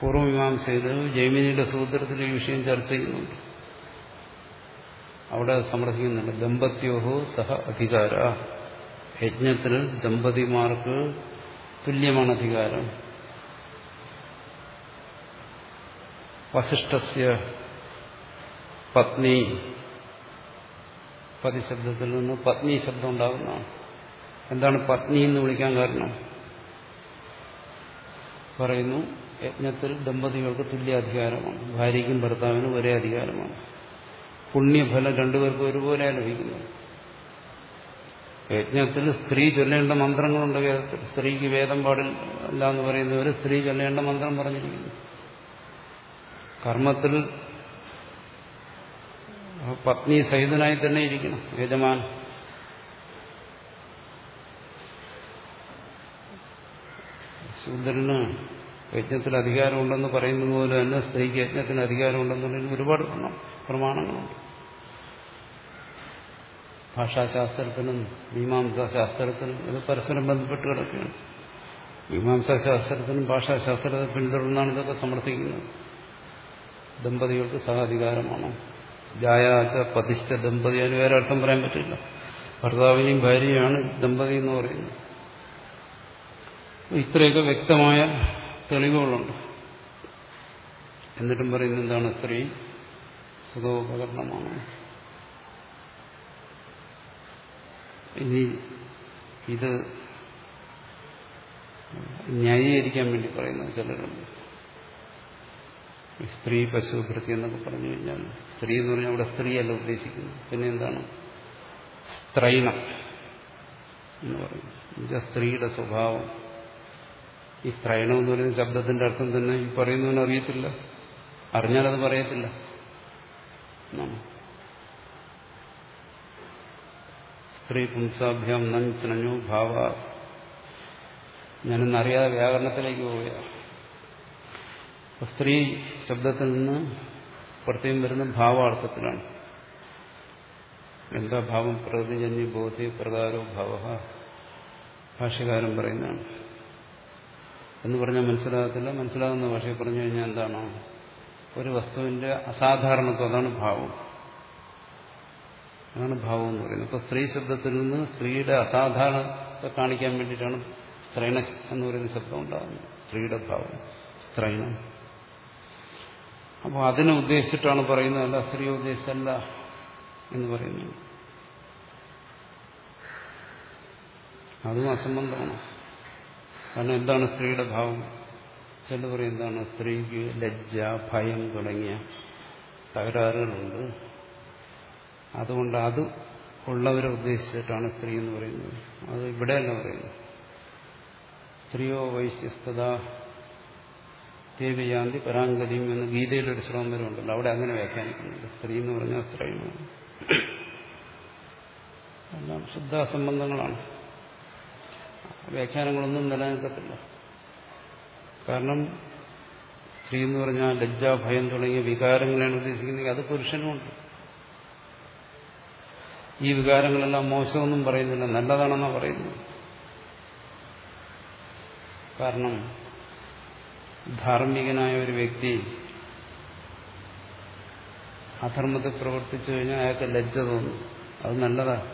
പൂർവമീമാംസയിൽ ജൈമിനിയുടെ സൂത്രത്തിൽ ഈ വിഷയം ചർച്ച ചെയ്യുന്നുണ്ട്. അവിടെ സമർത്ഥിക്കുന്നുണ്ട്. ദമ്പത്യോഹോ സഹ അധികാര. യജ്ഞത്തിൽ ദമ്പതിമാർക്ക് തുല്യമാണ് അധികാരം. വസിഷ്ഠസ്യ പത്നി പതി പതിശബ്ദത്തിൽ നിന്ന് പത്നി ശബ്ദം ഉണ്ടാകുന്നതാണ് എന്താണ് പത്നി എന്ന് വിളിക്കാൻ കാരണം? പറയുന്നു യജ്ഞത്തിൽ ദമ്പതികൾക്ക് തുല്യ അധികാരമാണ്. ഭാര്യയ്ക്കും ഭർത്താവിനും ഒരേ അധികാരമാണ്. പുണ്യഫലം രണ്ടുപേർക്കും ഒരുപോലെ ലഭിക്കുന്നു യജ്ഞത്തിൽ സ്ത്രീ ചൊല്ലേണ്ട മന്ത്രങ്ങളുണ്ട് വേദത്തിൽ. സ്ത്രീക്ക് വേദം പാടില്ല എന്ന് പറയുന്നവർ സ്ത്രീ ചൊല്ലേണ്ട മന്ത്രം പറഞ്ഞിരിക്കുന്നു. കർമ്മത്തിൽ പത്നി സഹിതനായി തന്നെ ഇരിക്കണം യജമാൻ. ശൂദ്രന് യജ്ഞത്തിൽ അധികാരമുണ്ടെന്ന് പറയുന്നത് പോലെ തന്നെ സ്ത്രീക്ക് യജ്ഞത്തിന് അധികാരമുണ്ടെന്നുള്ളതിന് ഒരുപാട് പ്രമാണങ്ങളുണ്ട്. ഭാഷാശാസ്ത്രത്തിനും മീമാംസാശാസ്ത്രത്തിനും ഇത് പരസ്പരം ബന്ധപ്പെട്ട് കിടക്കുകയാണ്. മീമാംസാശാസ്ത്രത്തിനും ഭാഷാശാസ്ത്രത്തെ പിന്തുടർന്നാണ് ഇതൊക്കെ സമർത്ഥിക്കുന്നത്. ദമ്പതികൾക്ക് സഹാധികാരമാണ്. ജായാച്ച പതിഷ്ഠ ദമ്പതി അതിന് വേറെ അർത്ഥം പറയാൻ പറ്റില്ല. ഭർത്താവിനെയും ഭാര്യയാണ് ദമ്പതി എന്ന് പറയുന്നത്. ഇത്രയൊക്കെ വ്യക്തമായ തെളിവുകളുണ്ട്. എന്നിട്ടും പറയുന്നത് എന്താണ്? സ്ത്രീ സുഖോപകരണമാണ്. ഇനി ഇത് ന്യായീകരിക്കാൻ വേണ്ടി പറയുന്നത് ചിലരുണ്ട്. സ്ത്രീ പശു ഭൃത്തി എന്നൊക്കെ പറഞ്ഞു കഴിഞ്ഞാൽ സ്ത്രീ എന്ന് പറഞ്ഞാൽ അവിടെ സ്ത്രീയല്ല ഉദ്ദേശിക്കുന്നത്. പിന്നെ എന്താണ്? സ്ത്രൈണം എന്ന് പറയുന്നത്. സ്ത്രീയുടെ സ്വഭാവം. ഈ സ്ത്രൈണം എന്ന് പറയുന്ന ശബ്ദത്തിന്റെ അർത്ഥം തന്നെ ഈ പറയുന്നവന് അറിയത്തില്ല. അറിഞ്ഞാലത് പറയത്തില്ല. സ്ത്രീ പുംസാഭ്യം സ്നഞ്ഞു ഭാവ. ഞാനൊന്നറിയാതെ വ്യാകരണത്തിലേക്ക് പോവുക സ്ത്രീ ശബ്ദത്തിൽ നിന്ന് പ്രത്യേകം വരുന്ന ഭാവാർത്ഥത്തിലാണ്. എന്താ ഭാവം? പ്രകൃതിജന്യ ബോധി പ്രകാരോ ഭാവ. ഭാഷകാരം പറയുന്നതാണ്. എന്ന് പറഞ്ഞാൽ മനസ്സിലാകത്തില്ല. മനസ്സിലാകുന്ന ഭാഷയെ പറഞ്ഞു കഴിഞ്ഞാൽ എന്താണോ? ഒരു വസ്തുവിന്റെ അസാധാരണത്വം അതാണ് ഭാവം. അതാണ് ഭാവം എന്ന് പറയുന്നത്. ഇപ്പൊ സ്ത്രീ ശബ്ദത്തിൽ നിന്ന് സ്ത്രീയുടെ അസാധാരണത്തെ കാണിക്കാൻ വേണ്ടിയിട്ടാണ് സ്ത്രൈണ എന്ന് പറയുന്ന ശബ്ദം ഉണ്ടാകുന്നത്. സ്ത്രീയുടെ ഭാവം. സ്ത്രൈണം. അപ്പോൾ അതിനെ ഉദ്ദേശിച്ചിട്ടാണ് അല്ല സ്ത്രീയെ ഉദ്ദേശിച്ചല്ല എന്ന് പറയുന്നത്. അതും അസംബന്ധമാണ്. കാരണം എന്താണ് സ്ത്രീയുടെ ഭാവം? ചില എന്താണ് സ്ത്രീക്ക് ലജ്ജ ഭയം തുടങ്ങിയ തകരാറുകളുണ്ട്. അതുകൊണ്ട് അത് ഉള്ളവരെ ഉദ്ദേശിച്ചിട്ടാണ് സ്ത്രീ എന്ന് പറയുന്നത്. അത് ഇവിടെയല്ല പറയുന്നത്. സ്ത്രീയോ വൈശ്യസ്തത ദേവയാന്തി പരാംഗതിയും എന്ന് ഗീതയിലൊരു ശ്ലോകം ഉണ്ടല്ലോ. അവിടെ അങ്ങനെ വ്യാഖ്യാനിക്കുന്നുണ്ട്. സ്ത്രീ എന്ന് പറഞ്ഞാൽ സ്ത്രീയാണ്. എല്ലാം ശുദ്ധാസംബന്ധങ്ങളാണ്. വ്യാഖ്യാനങ്ങളൊന്നും നിലനിൽക്കത്തില്ല. കാരണം സ്ത്രീ എന്ന് പറഞ്ഞാൽ ലജ്ജ ഭയം തുടങ്ങിയ വികാരങ്ങളാണ് ഉദ്ദേശിക്കുന്നത് അത് പുരുഷനുമുണ്ട് ഈ വികാരങ്ങളെല്ലാം മോശമൊന്നും പറയുന്നില്ല. നല്ലതാണെന്നാണ് പറയുന്നത്. കാരണം ധാർമ്മികനായ ഒരു വ്യക്തി അധർമ്മത്തെ പ്രവർത്തിച്ചു കഴിഞ്ഞാൽ അയാൾക്ക് ലജ്ജ തോന്നും. അത് നല്ലതാ.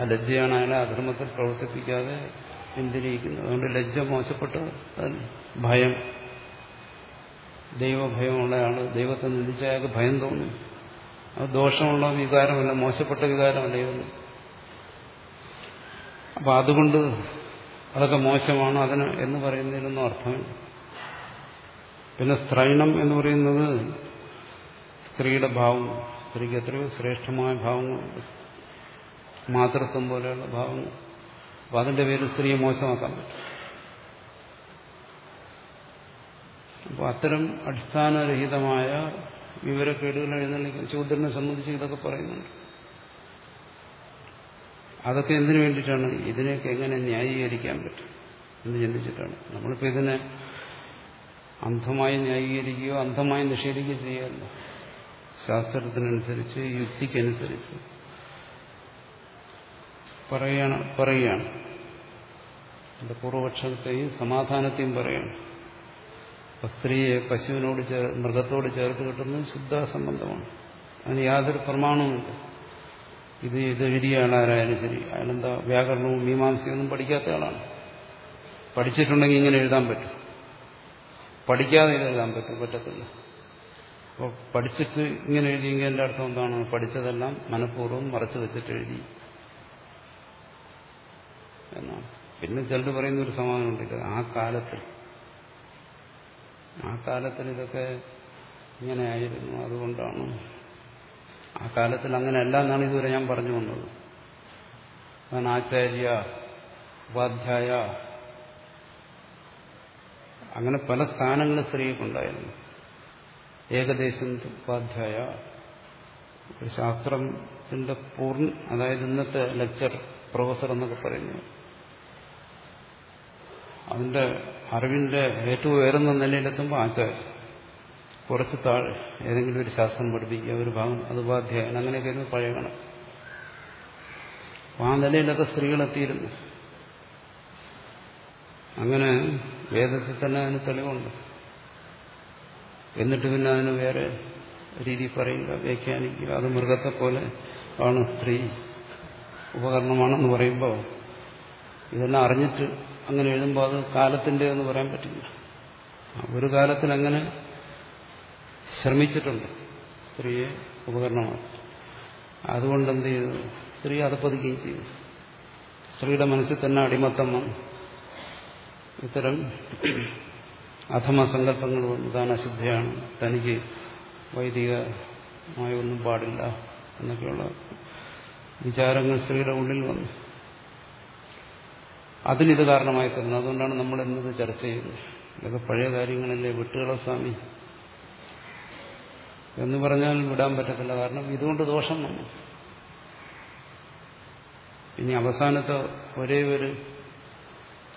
ആ ലജ്ജയാണ് അയാളെ അധർമ്മത്തിൽ പ്രവർത്തിപ്പിക്കാതെ പിന്തിരിയിക്കുന്നത്. അതുകൊണ്ട് ലജ്ജ മോശപ്പെട്ട ഭയം. ദൈവഭയമുള്ള ആൾ ദൈവത്തെ നിന്ദിച്ച അയാൾക്ക് ഭയം തോന്നും. അത് ദോഷമുള്ള വികാരമല്ല മോശപ്പെട്ട വികാരമല്ല ഇതൊന്നും. അപ്പൊ അതുകൊണ്ട് അതൊക്കെ മോശമാണ്? അതിന് എന്ന് പറയുന്നതിനൊന്നും അർത്ഥമില്ല. പിന്നെ സ്ത്രൈണം എന്ന് പറയുന്നത് സ്ത്രീയുടെ ഭാവം സ്ത്രീക്ക് എത്രയോ ശ്രേഷ്ഠമായ ഭാവങ്ങളുണ്ട് മാതൃത്വം പോലെയുള്ള ഭാവങ്ങൾ. അപ്പം അതിന്റെ പേരിൽ സ്ത്രീയെ മോശമാക്കാൻ പറ്റും. അപ്പോൾ അത്തരം അടിസ്ഥാനരഹിതമായ വിവരക്കേടുകൾ എഴുന്നള്ളിക്കുന്ന ശൂദ്രനെ സംബന്ധിച്ച് ഇതൊക്കെ പറയുന്നുണ്ട്. അതൊക്കെ എന്തിനു വേണ്ടിയിട്ടാണ്? ഇതിനെയൊക്കെ എങ്ങനെ ന്യായീകരിക്കാൻ പറ്റും എന്ന് ചിന്തിച്ചിട്ടാണ്. നമ്മളിപ്പോൾ ഇതിനെ അന്ധമായി ന്യായീകരിക്കുകയോ അന്ധമായി നിഷേധിക്കുകയോ ചെയ്യാറില്ല ശാസ്ത്രത്തിനനുസരിച്ച് യുക്തിക്കനുസരിച്ച്. പറയാണ് പറയുകയാണ്. എന്റെ പൂർവപക്ഷത്തെയും സമാധാനത്തെയും പറയാണ്. സ്ത്രീയെ പശുവിനോട് ചേർ മൃഗത്തോട് ചേർത്ത് കിട്ടുന്നത് ശുദ്ധ സംബന്ധമാണ് അതിന് യാതൊരു പ്രമാണവുമില്ല. ഇത് ഇത് എഴുതിയ ആളാരായാലും ശരി. അയാളെന്താ വ്യാകരണവും മീമാംസയൊന്നും പഠിക്കാത്ത ആളാണ്. പഠിച്ചിട്ടുണ്ടെങ്കിൽ ഇങ്ങനെ എഴുതാൻ പറ്റും. പഠിക്കാതെ എഴുതാൻ പറ്റും പറ്റത്തില്ല. അപ്പോൾ പഠിച്ചിട്ട് ഇങ്ങനെ എഴുതിയെങ്കിൽ എന്റെ അർത്ഥം എന്താണ്? പഠിച്ചതെല്ലാം മനഃപൂർവം മറച്ചു വെച്ചിട്ട് എഴുതി. എന്നാണ് പിന്നെ ചിലർ പറയുന്ന ഒരു സമാധാനമുണ്ട് ആ കാലത്തിൽ ആ കാലത്തിൽ ഇതൊക്കെ ഇങ്ങനെ ആയിരുന്നു അതുകൊണ്ടാണ്. ആ കാലത്തിൽ അങ്ങനെയല്ല എന്നാണ് ഇതുവരെ ഞാൻ പറഞ്ഞു വന്നത്. ഞാൻ ആചാര്യ ഉപാധ്യായ അങ്ങനെ പല സ്ഥാനങ്ങളും സ്ത്രീക്കുണ്ടായിരുന്നു ഏകദേശം ഉപാധ്യായ ശാസ്ത്രത്തിന്റെ പൂർണ അതായത് ഇന്നത്തെ ലെക്ചർ പ്രൊഫസർ എന്നൊക്കെ പറയുന്നു അതിന്റെ അറിവിന്റെ ഏറ്റവും ഉയർന്ന നിലയിലെത്തുമ്പോൾ ആചാര്യ. കുറച്ച് താഴെ ഏതെങ്കിലും ഒരു ശാസ്ത്രം പഠിപ്പിക്കുക ഒരു ഭാഗം അത് ഉപാധ്യായൻ അങ്ങനെയൊക്കെ ഇരുന്ന് പഴയ അപ്പൊ ആ നിലയിലൊക്കെ സ്ത്രീകളെത്തിയിരുന്നു. അങ്ങനെ വേദത്തിൽ തന്നെ അതിന് തെളിവുണ്ട്. എന്നിട്ട് പിന്നെ അതിന് വേറെ രീതി പറയുക വ്യാഖ്യാനിക്കുക. അത് മൃഗത്തെ പോലെ ആണ് സ്ത്രീ ഉപകരണമാണെന്ന് പറയുമ്പോൾ ഇതെല്ലാം അറിഞ്ഞിട്ട് അങ്ങനെ എഴുതുമ്പോൾ അത് കാലത്തിന്റെ എന്ന് പറയാൻ പറ്റില്ല. ഒരു കാലത്തിൽ അങ്ങനെ ശ്രമിച്ചിട്ടുണ്ട് സ്ത്രീയെ ഉപകരണമാണ് അതുകൊണ്ട് എന്ത് ചെയ്തു? സ്ത്രീ അത് പതുക്കുകയും ചെയ്തു. സ്ത്രീയുടെ മനസ്സിൽ തന്നെ അടിമത്തം വന്നു. ഇത്തരം അധമസങ്കല്പങ്ങൾ സങ്കല്പങ്ങൾ താൻ അശുദ്ധയാണ്. തനിക്ക് വൈദികമായ ഒന്നും പാടില്ല എന്നൊക്കെയുള്ള വിചാരങ്ങൾ സ്ത്രീയുടെ ഉള്ളിൽ വന്നു. അതിനിത് കാരണമായി തരുന്നത് അതുകൊണ്ടാണ് നമ്മൾ ഇന്നത് ചർച്ച ചെയ്യുന്നത്. ഇതൊക്കെ പഴയ കാര്യങ്ങളല്ലേ വിട്ടുകള സ്വാമി. എന്ന് പറഞ്ഞാൽ വിടാൻ പറ്റത്തില്ല. കാരണം ഇതുകൊണ്ട് ദോഷം വന്നു. ഇനി അവസാനത്തെ ഒരേ ഒരു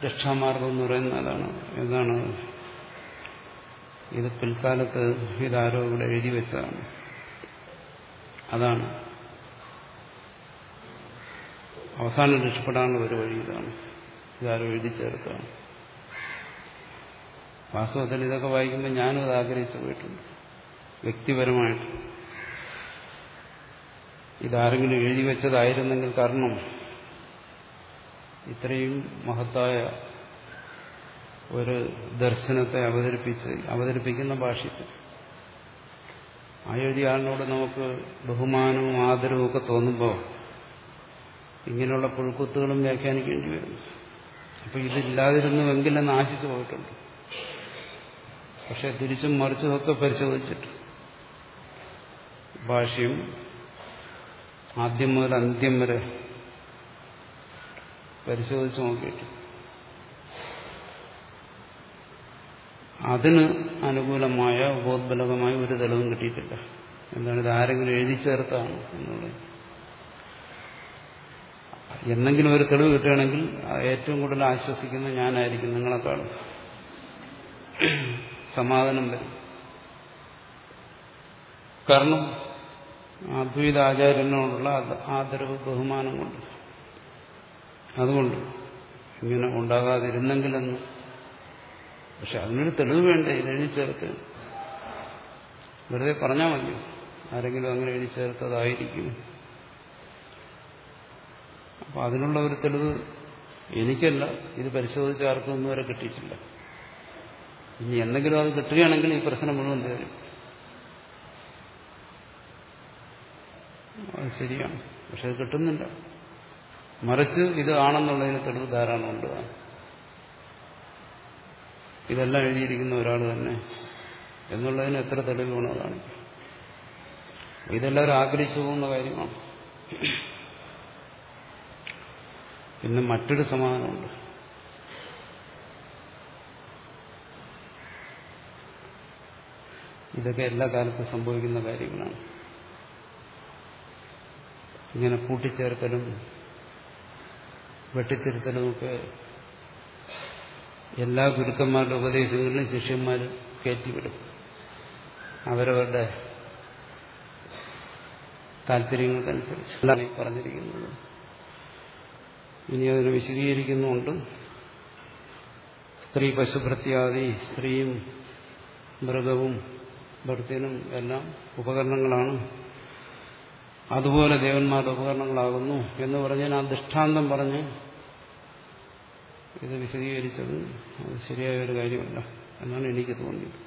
രക്ഷാമാർഗം എന്ന് പറയുന്നത് അതാണ്. എന്താണ് ഇത് പിൽക്കാലത്ത് ഇതാരോ ഇവിടെ എഴുതി വെച്ചതാണ്. അതാണ്. അവസാനം രക്ഷപ്പെടാനുള്ള ഒരു വഴി ഇതാണ്. ഇതാരോ എഴുതി ചേർത്താണ് വാസ്തവത്തിൽ ഇതൊക്കെ വായിക്കുമ്പോൾ ഞാനും അത് ആഗ്രഹിച്ചു പോയിട്ടുണ്ട്. വ്യക്തിപരമായിട്ട്. ഇതാരെങ്കിലും എഴുതി വെച്ചതായിരുന്നെങ്കിൽ കാരണം ഇത്രയും മഹത്തായ ഒരു ദർശനത്തെ അവതരിപ്പിച്ച് അവതരിപ്പിക്കുന്ന ഭാഷ്യത്തിൽ അയോധ്യയാളിനോട് നമുക്ക് ബഹുമാനവും ആദരവും ഒക്കെ തോന്നുമ്പോൾ ഇങ്ങനെയുള്ള പുഴുക്കുത്തുകളും വ്യാഖ്യാനിക്കേണ്ടി വരും അപ്പൊ ഇതില്ലാതിരുന്നുവെങ്കിലെന്ന് ആശിച്ചു പോയിട്ടുണ്ട്. പക്ഷെ തിരിച്ചും മറിച്ചും ഒക്കെ പരിശോധിച്ചിട്ട് ഭാഷ്യം ആദ്യം മുതൽ അന്ത്യം വരെ പരിശോധിച്ച് നോക്കിയിട്ട്. അതിന് അനുകൂലമായ ബോധബലകമായ ഒരു തെളിവും കിട്ടിയിട്ടില്ല. എന്താണ് ഇത് ആരെങ്കിലും എഴുതി ചേർത്താണ് എന്നുള്ളത്. എന്തെങ്കിലും ഒരു തെളിവ് കിട്ടുകയാണെങ്കിൽ ഏറ്റവും കൂടുതൽ ആശ്വസിക്കുന്ന ഞാനായിരിക്കും നിങ്ങളെക്കാളും. സമാധാനം വരും. കാരണം അദ്വൈത ആചാര്യനോടുള്ള ആദരവ് ബഹുമാനം കൊണ്ട് അതുകൊണ്ട് ഇങ്ങനെ ഉണ്ടാകാതിരുന്നെങ്കിലെന്ന്. പക്ഷെ അതിനൊരു തെളിവ് വേണ്ടേ? എഴുതി ചേർത്ത് വെറുതെ പറഞ്ഞാൽ മതി. ആരെങ്കിലും അങ്ങനെ എഴുതി ചേർത്തതായിരിക്കും അപ്പൊ അതിനുള്ള ഒരു തെളിവ് എനിക്കല്ല. ഇത് പരിശോധിച്ച ആർക്കും ഒന്നും വരെ കിട്ടിയിട്ടില്ല. ഇനി എന്തെങ്കിലും അത് കിട്ടുകയാണെങ്കിൽ ഈ പ്രശ്നം മുഴുവൻ തരും. അത് ശരിയാണ്. പക്ഷെ അത് കിട്ടുന്നില്ല. മറിച്ച് ഇത് ആണെന്നുള്ളതിന് തെളിവ് ധാരാളമുണ്ട് ഇതെല്ലാം എഴുതിയിരിക്കുന്ന ഒരാൾ തന്നെ. എന്നുള്ളതിന് എത്ര തെളിവ് വേണമെന്നാണ് ഇതെല്ലാവരും ആഗ്രഹിച്ചു പോകുന്ന കാര്യമാണ്. പിന്നെ മറ്റൊരു സമാധാനമുണ്ട്. ഇതൊക്കെ എല്ലാ കാലത്തും സംഭവിക്കുന്ന കാര്യങ്ങളാണ്. ഇങ്ങനെ കൂട്ടിച്ചേർക്കലും വെട്ടിത്തിരുത്തലുമൊക്കെ എല്ലാ ഗുരുക്കന്മാരുടെ ഉപദേശങ്ങളിലും ശിഷ്യന്മാർ കയറ്റിവിടും. അവരവരുടെ താല്പര്യങ്ങൾക്കനുസരിച്ച് എന്താണ് ഈ പറഞ്ഞിരിക്കുന്നത്. ഇനി അതിനെ വിശദീകരിക്കുന്നുണ്ട്. സ്ത്രീ പശുഭൃത്യാദി സ്ത്രീയും മൃഗവും ഭർത്തിനും എല്ലാം ഉപകരണങ്ങളാണ്. അതുപോലെ ദേവന്മാരുടെ ഉപകരണങ്ങളാകുന്നു എന്ന് പറഞ്ഞാൽ ആ ദൃഷ്ടാന്തം പറഞ്ഞ് ഇത് വിശദീകരിച്ചത് അത് ശരിയായ ഒരു കാര്യമല്ല എന്നാണ് എനിക്ക് തോന്നിയത്.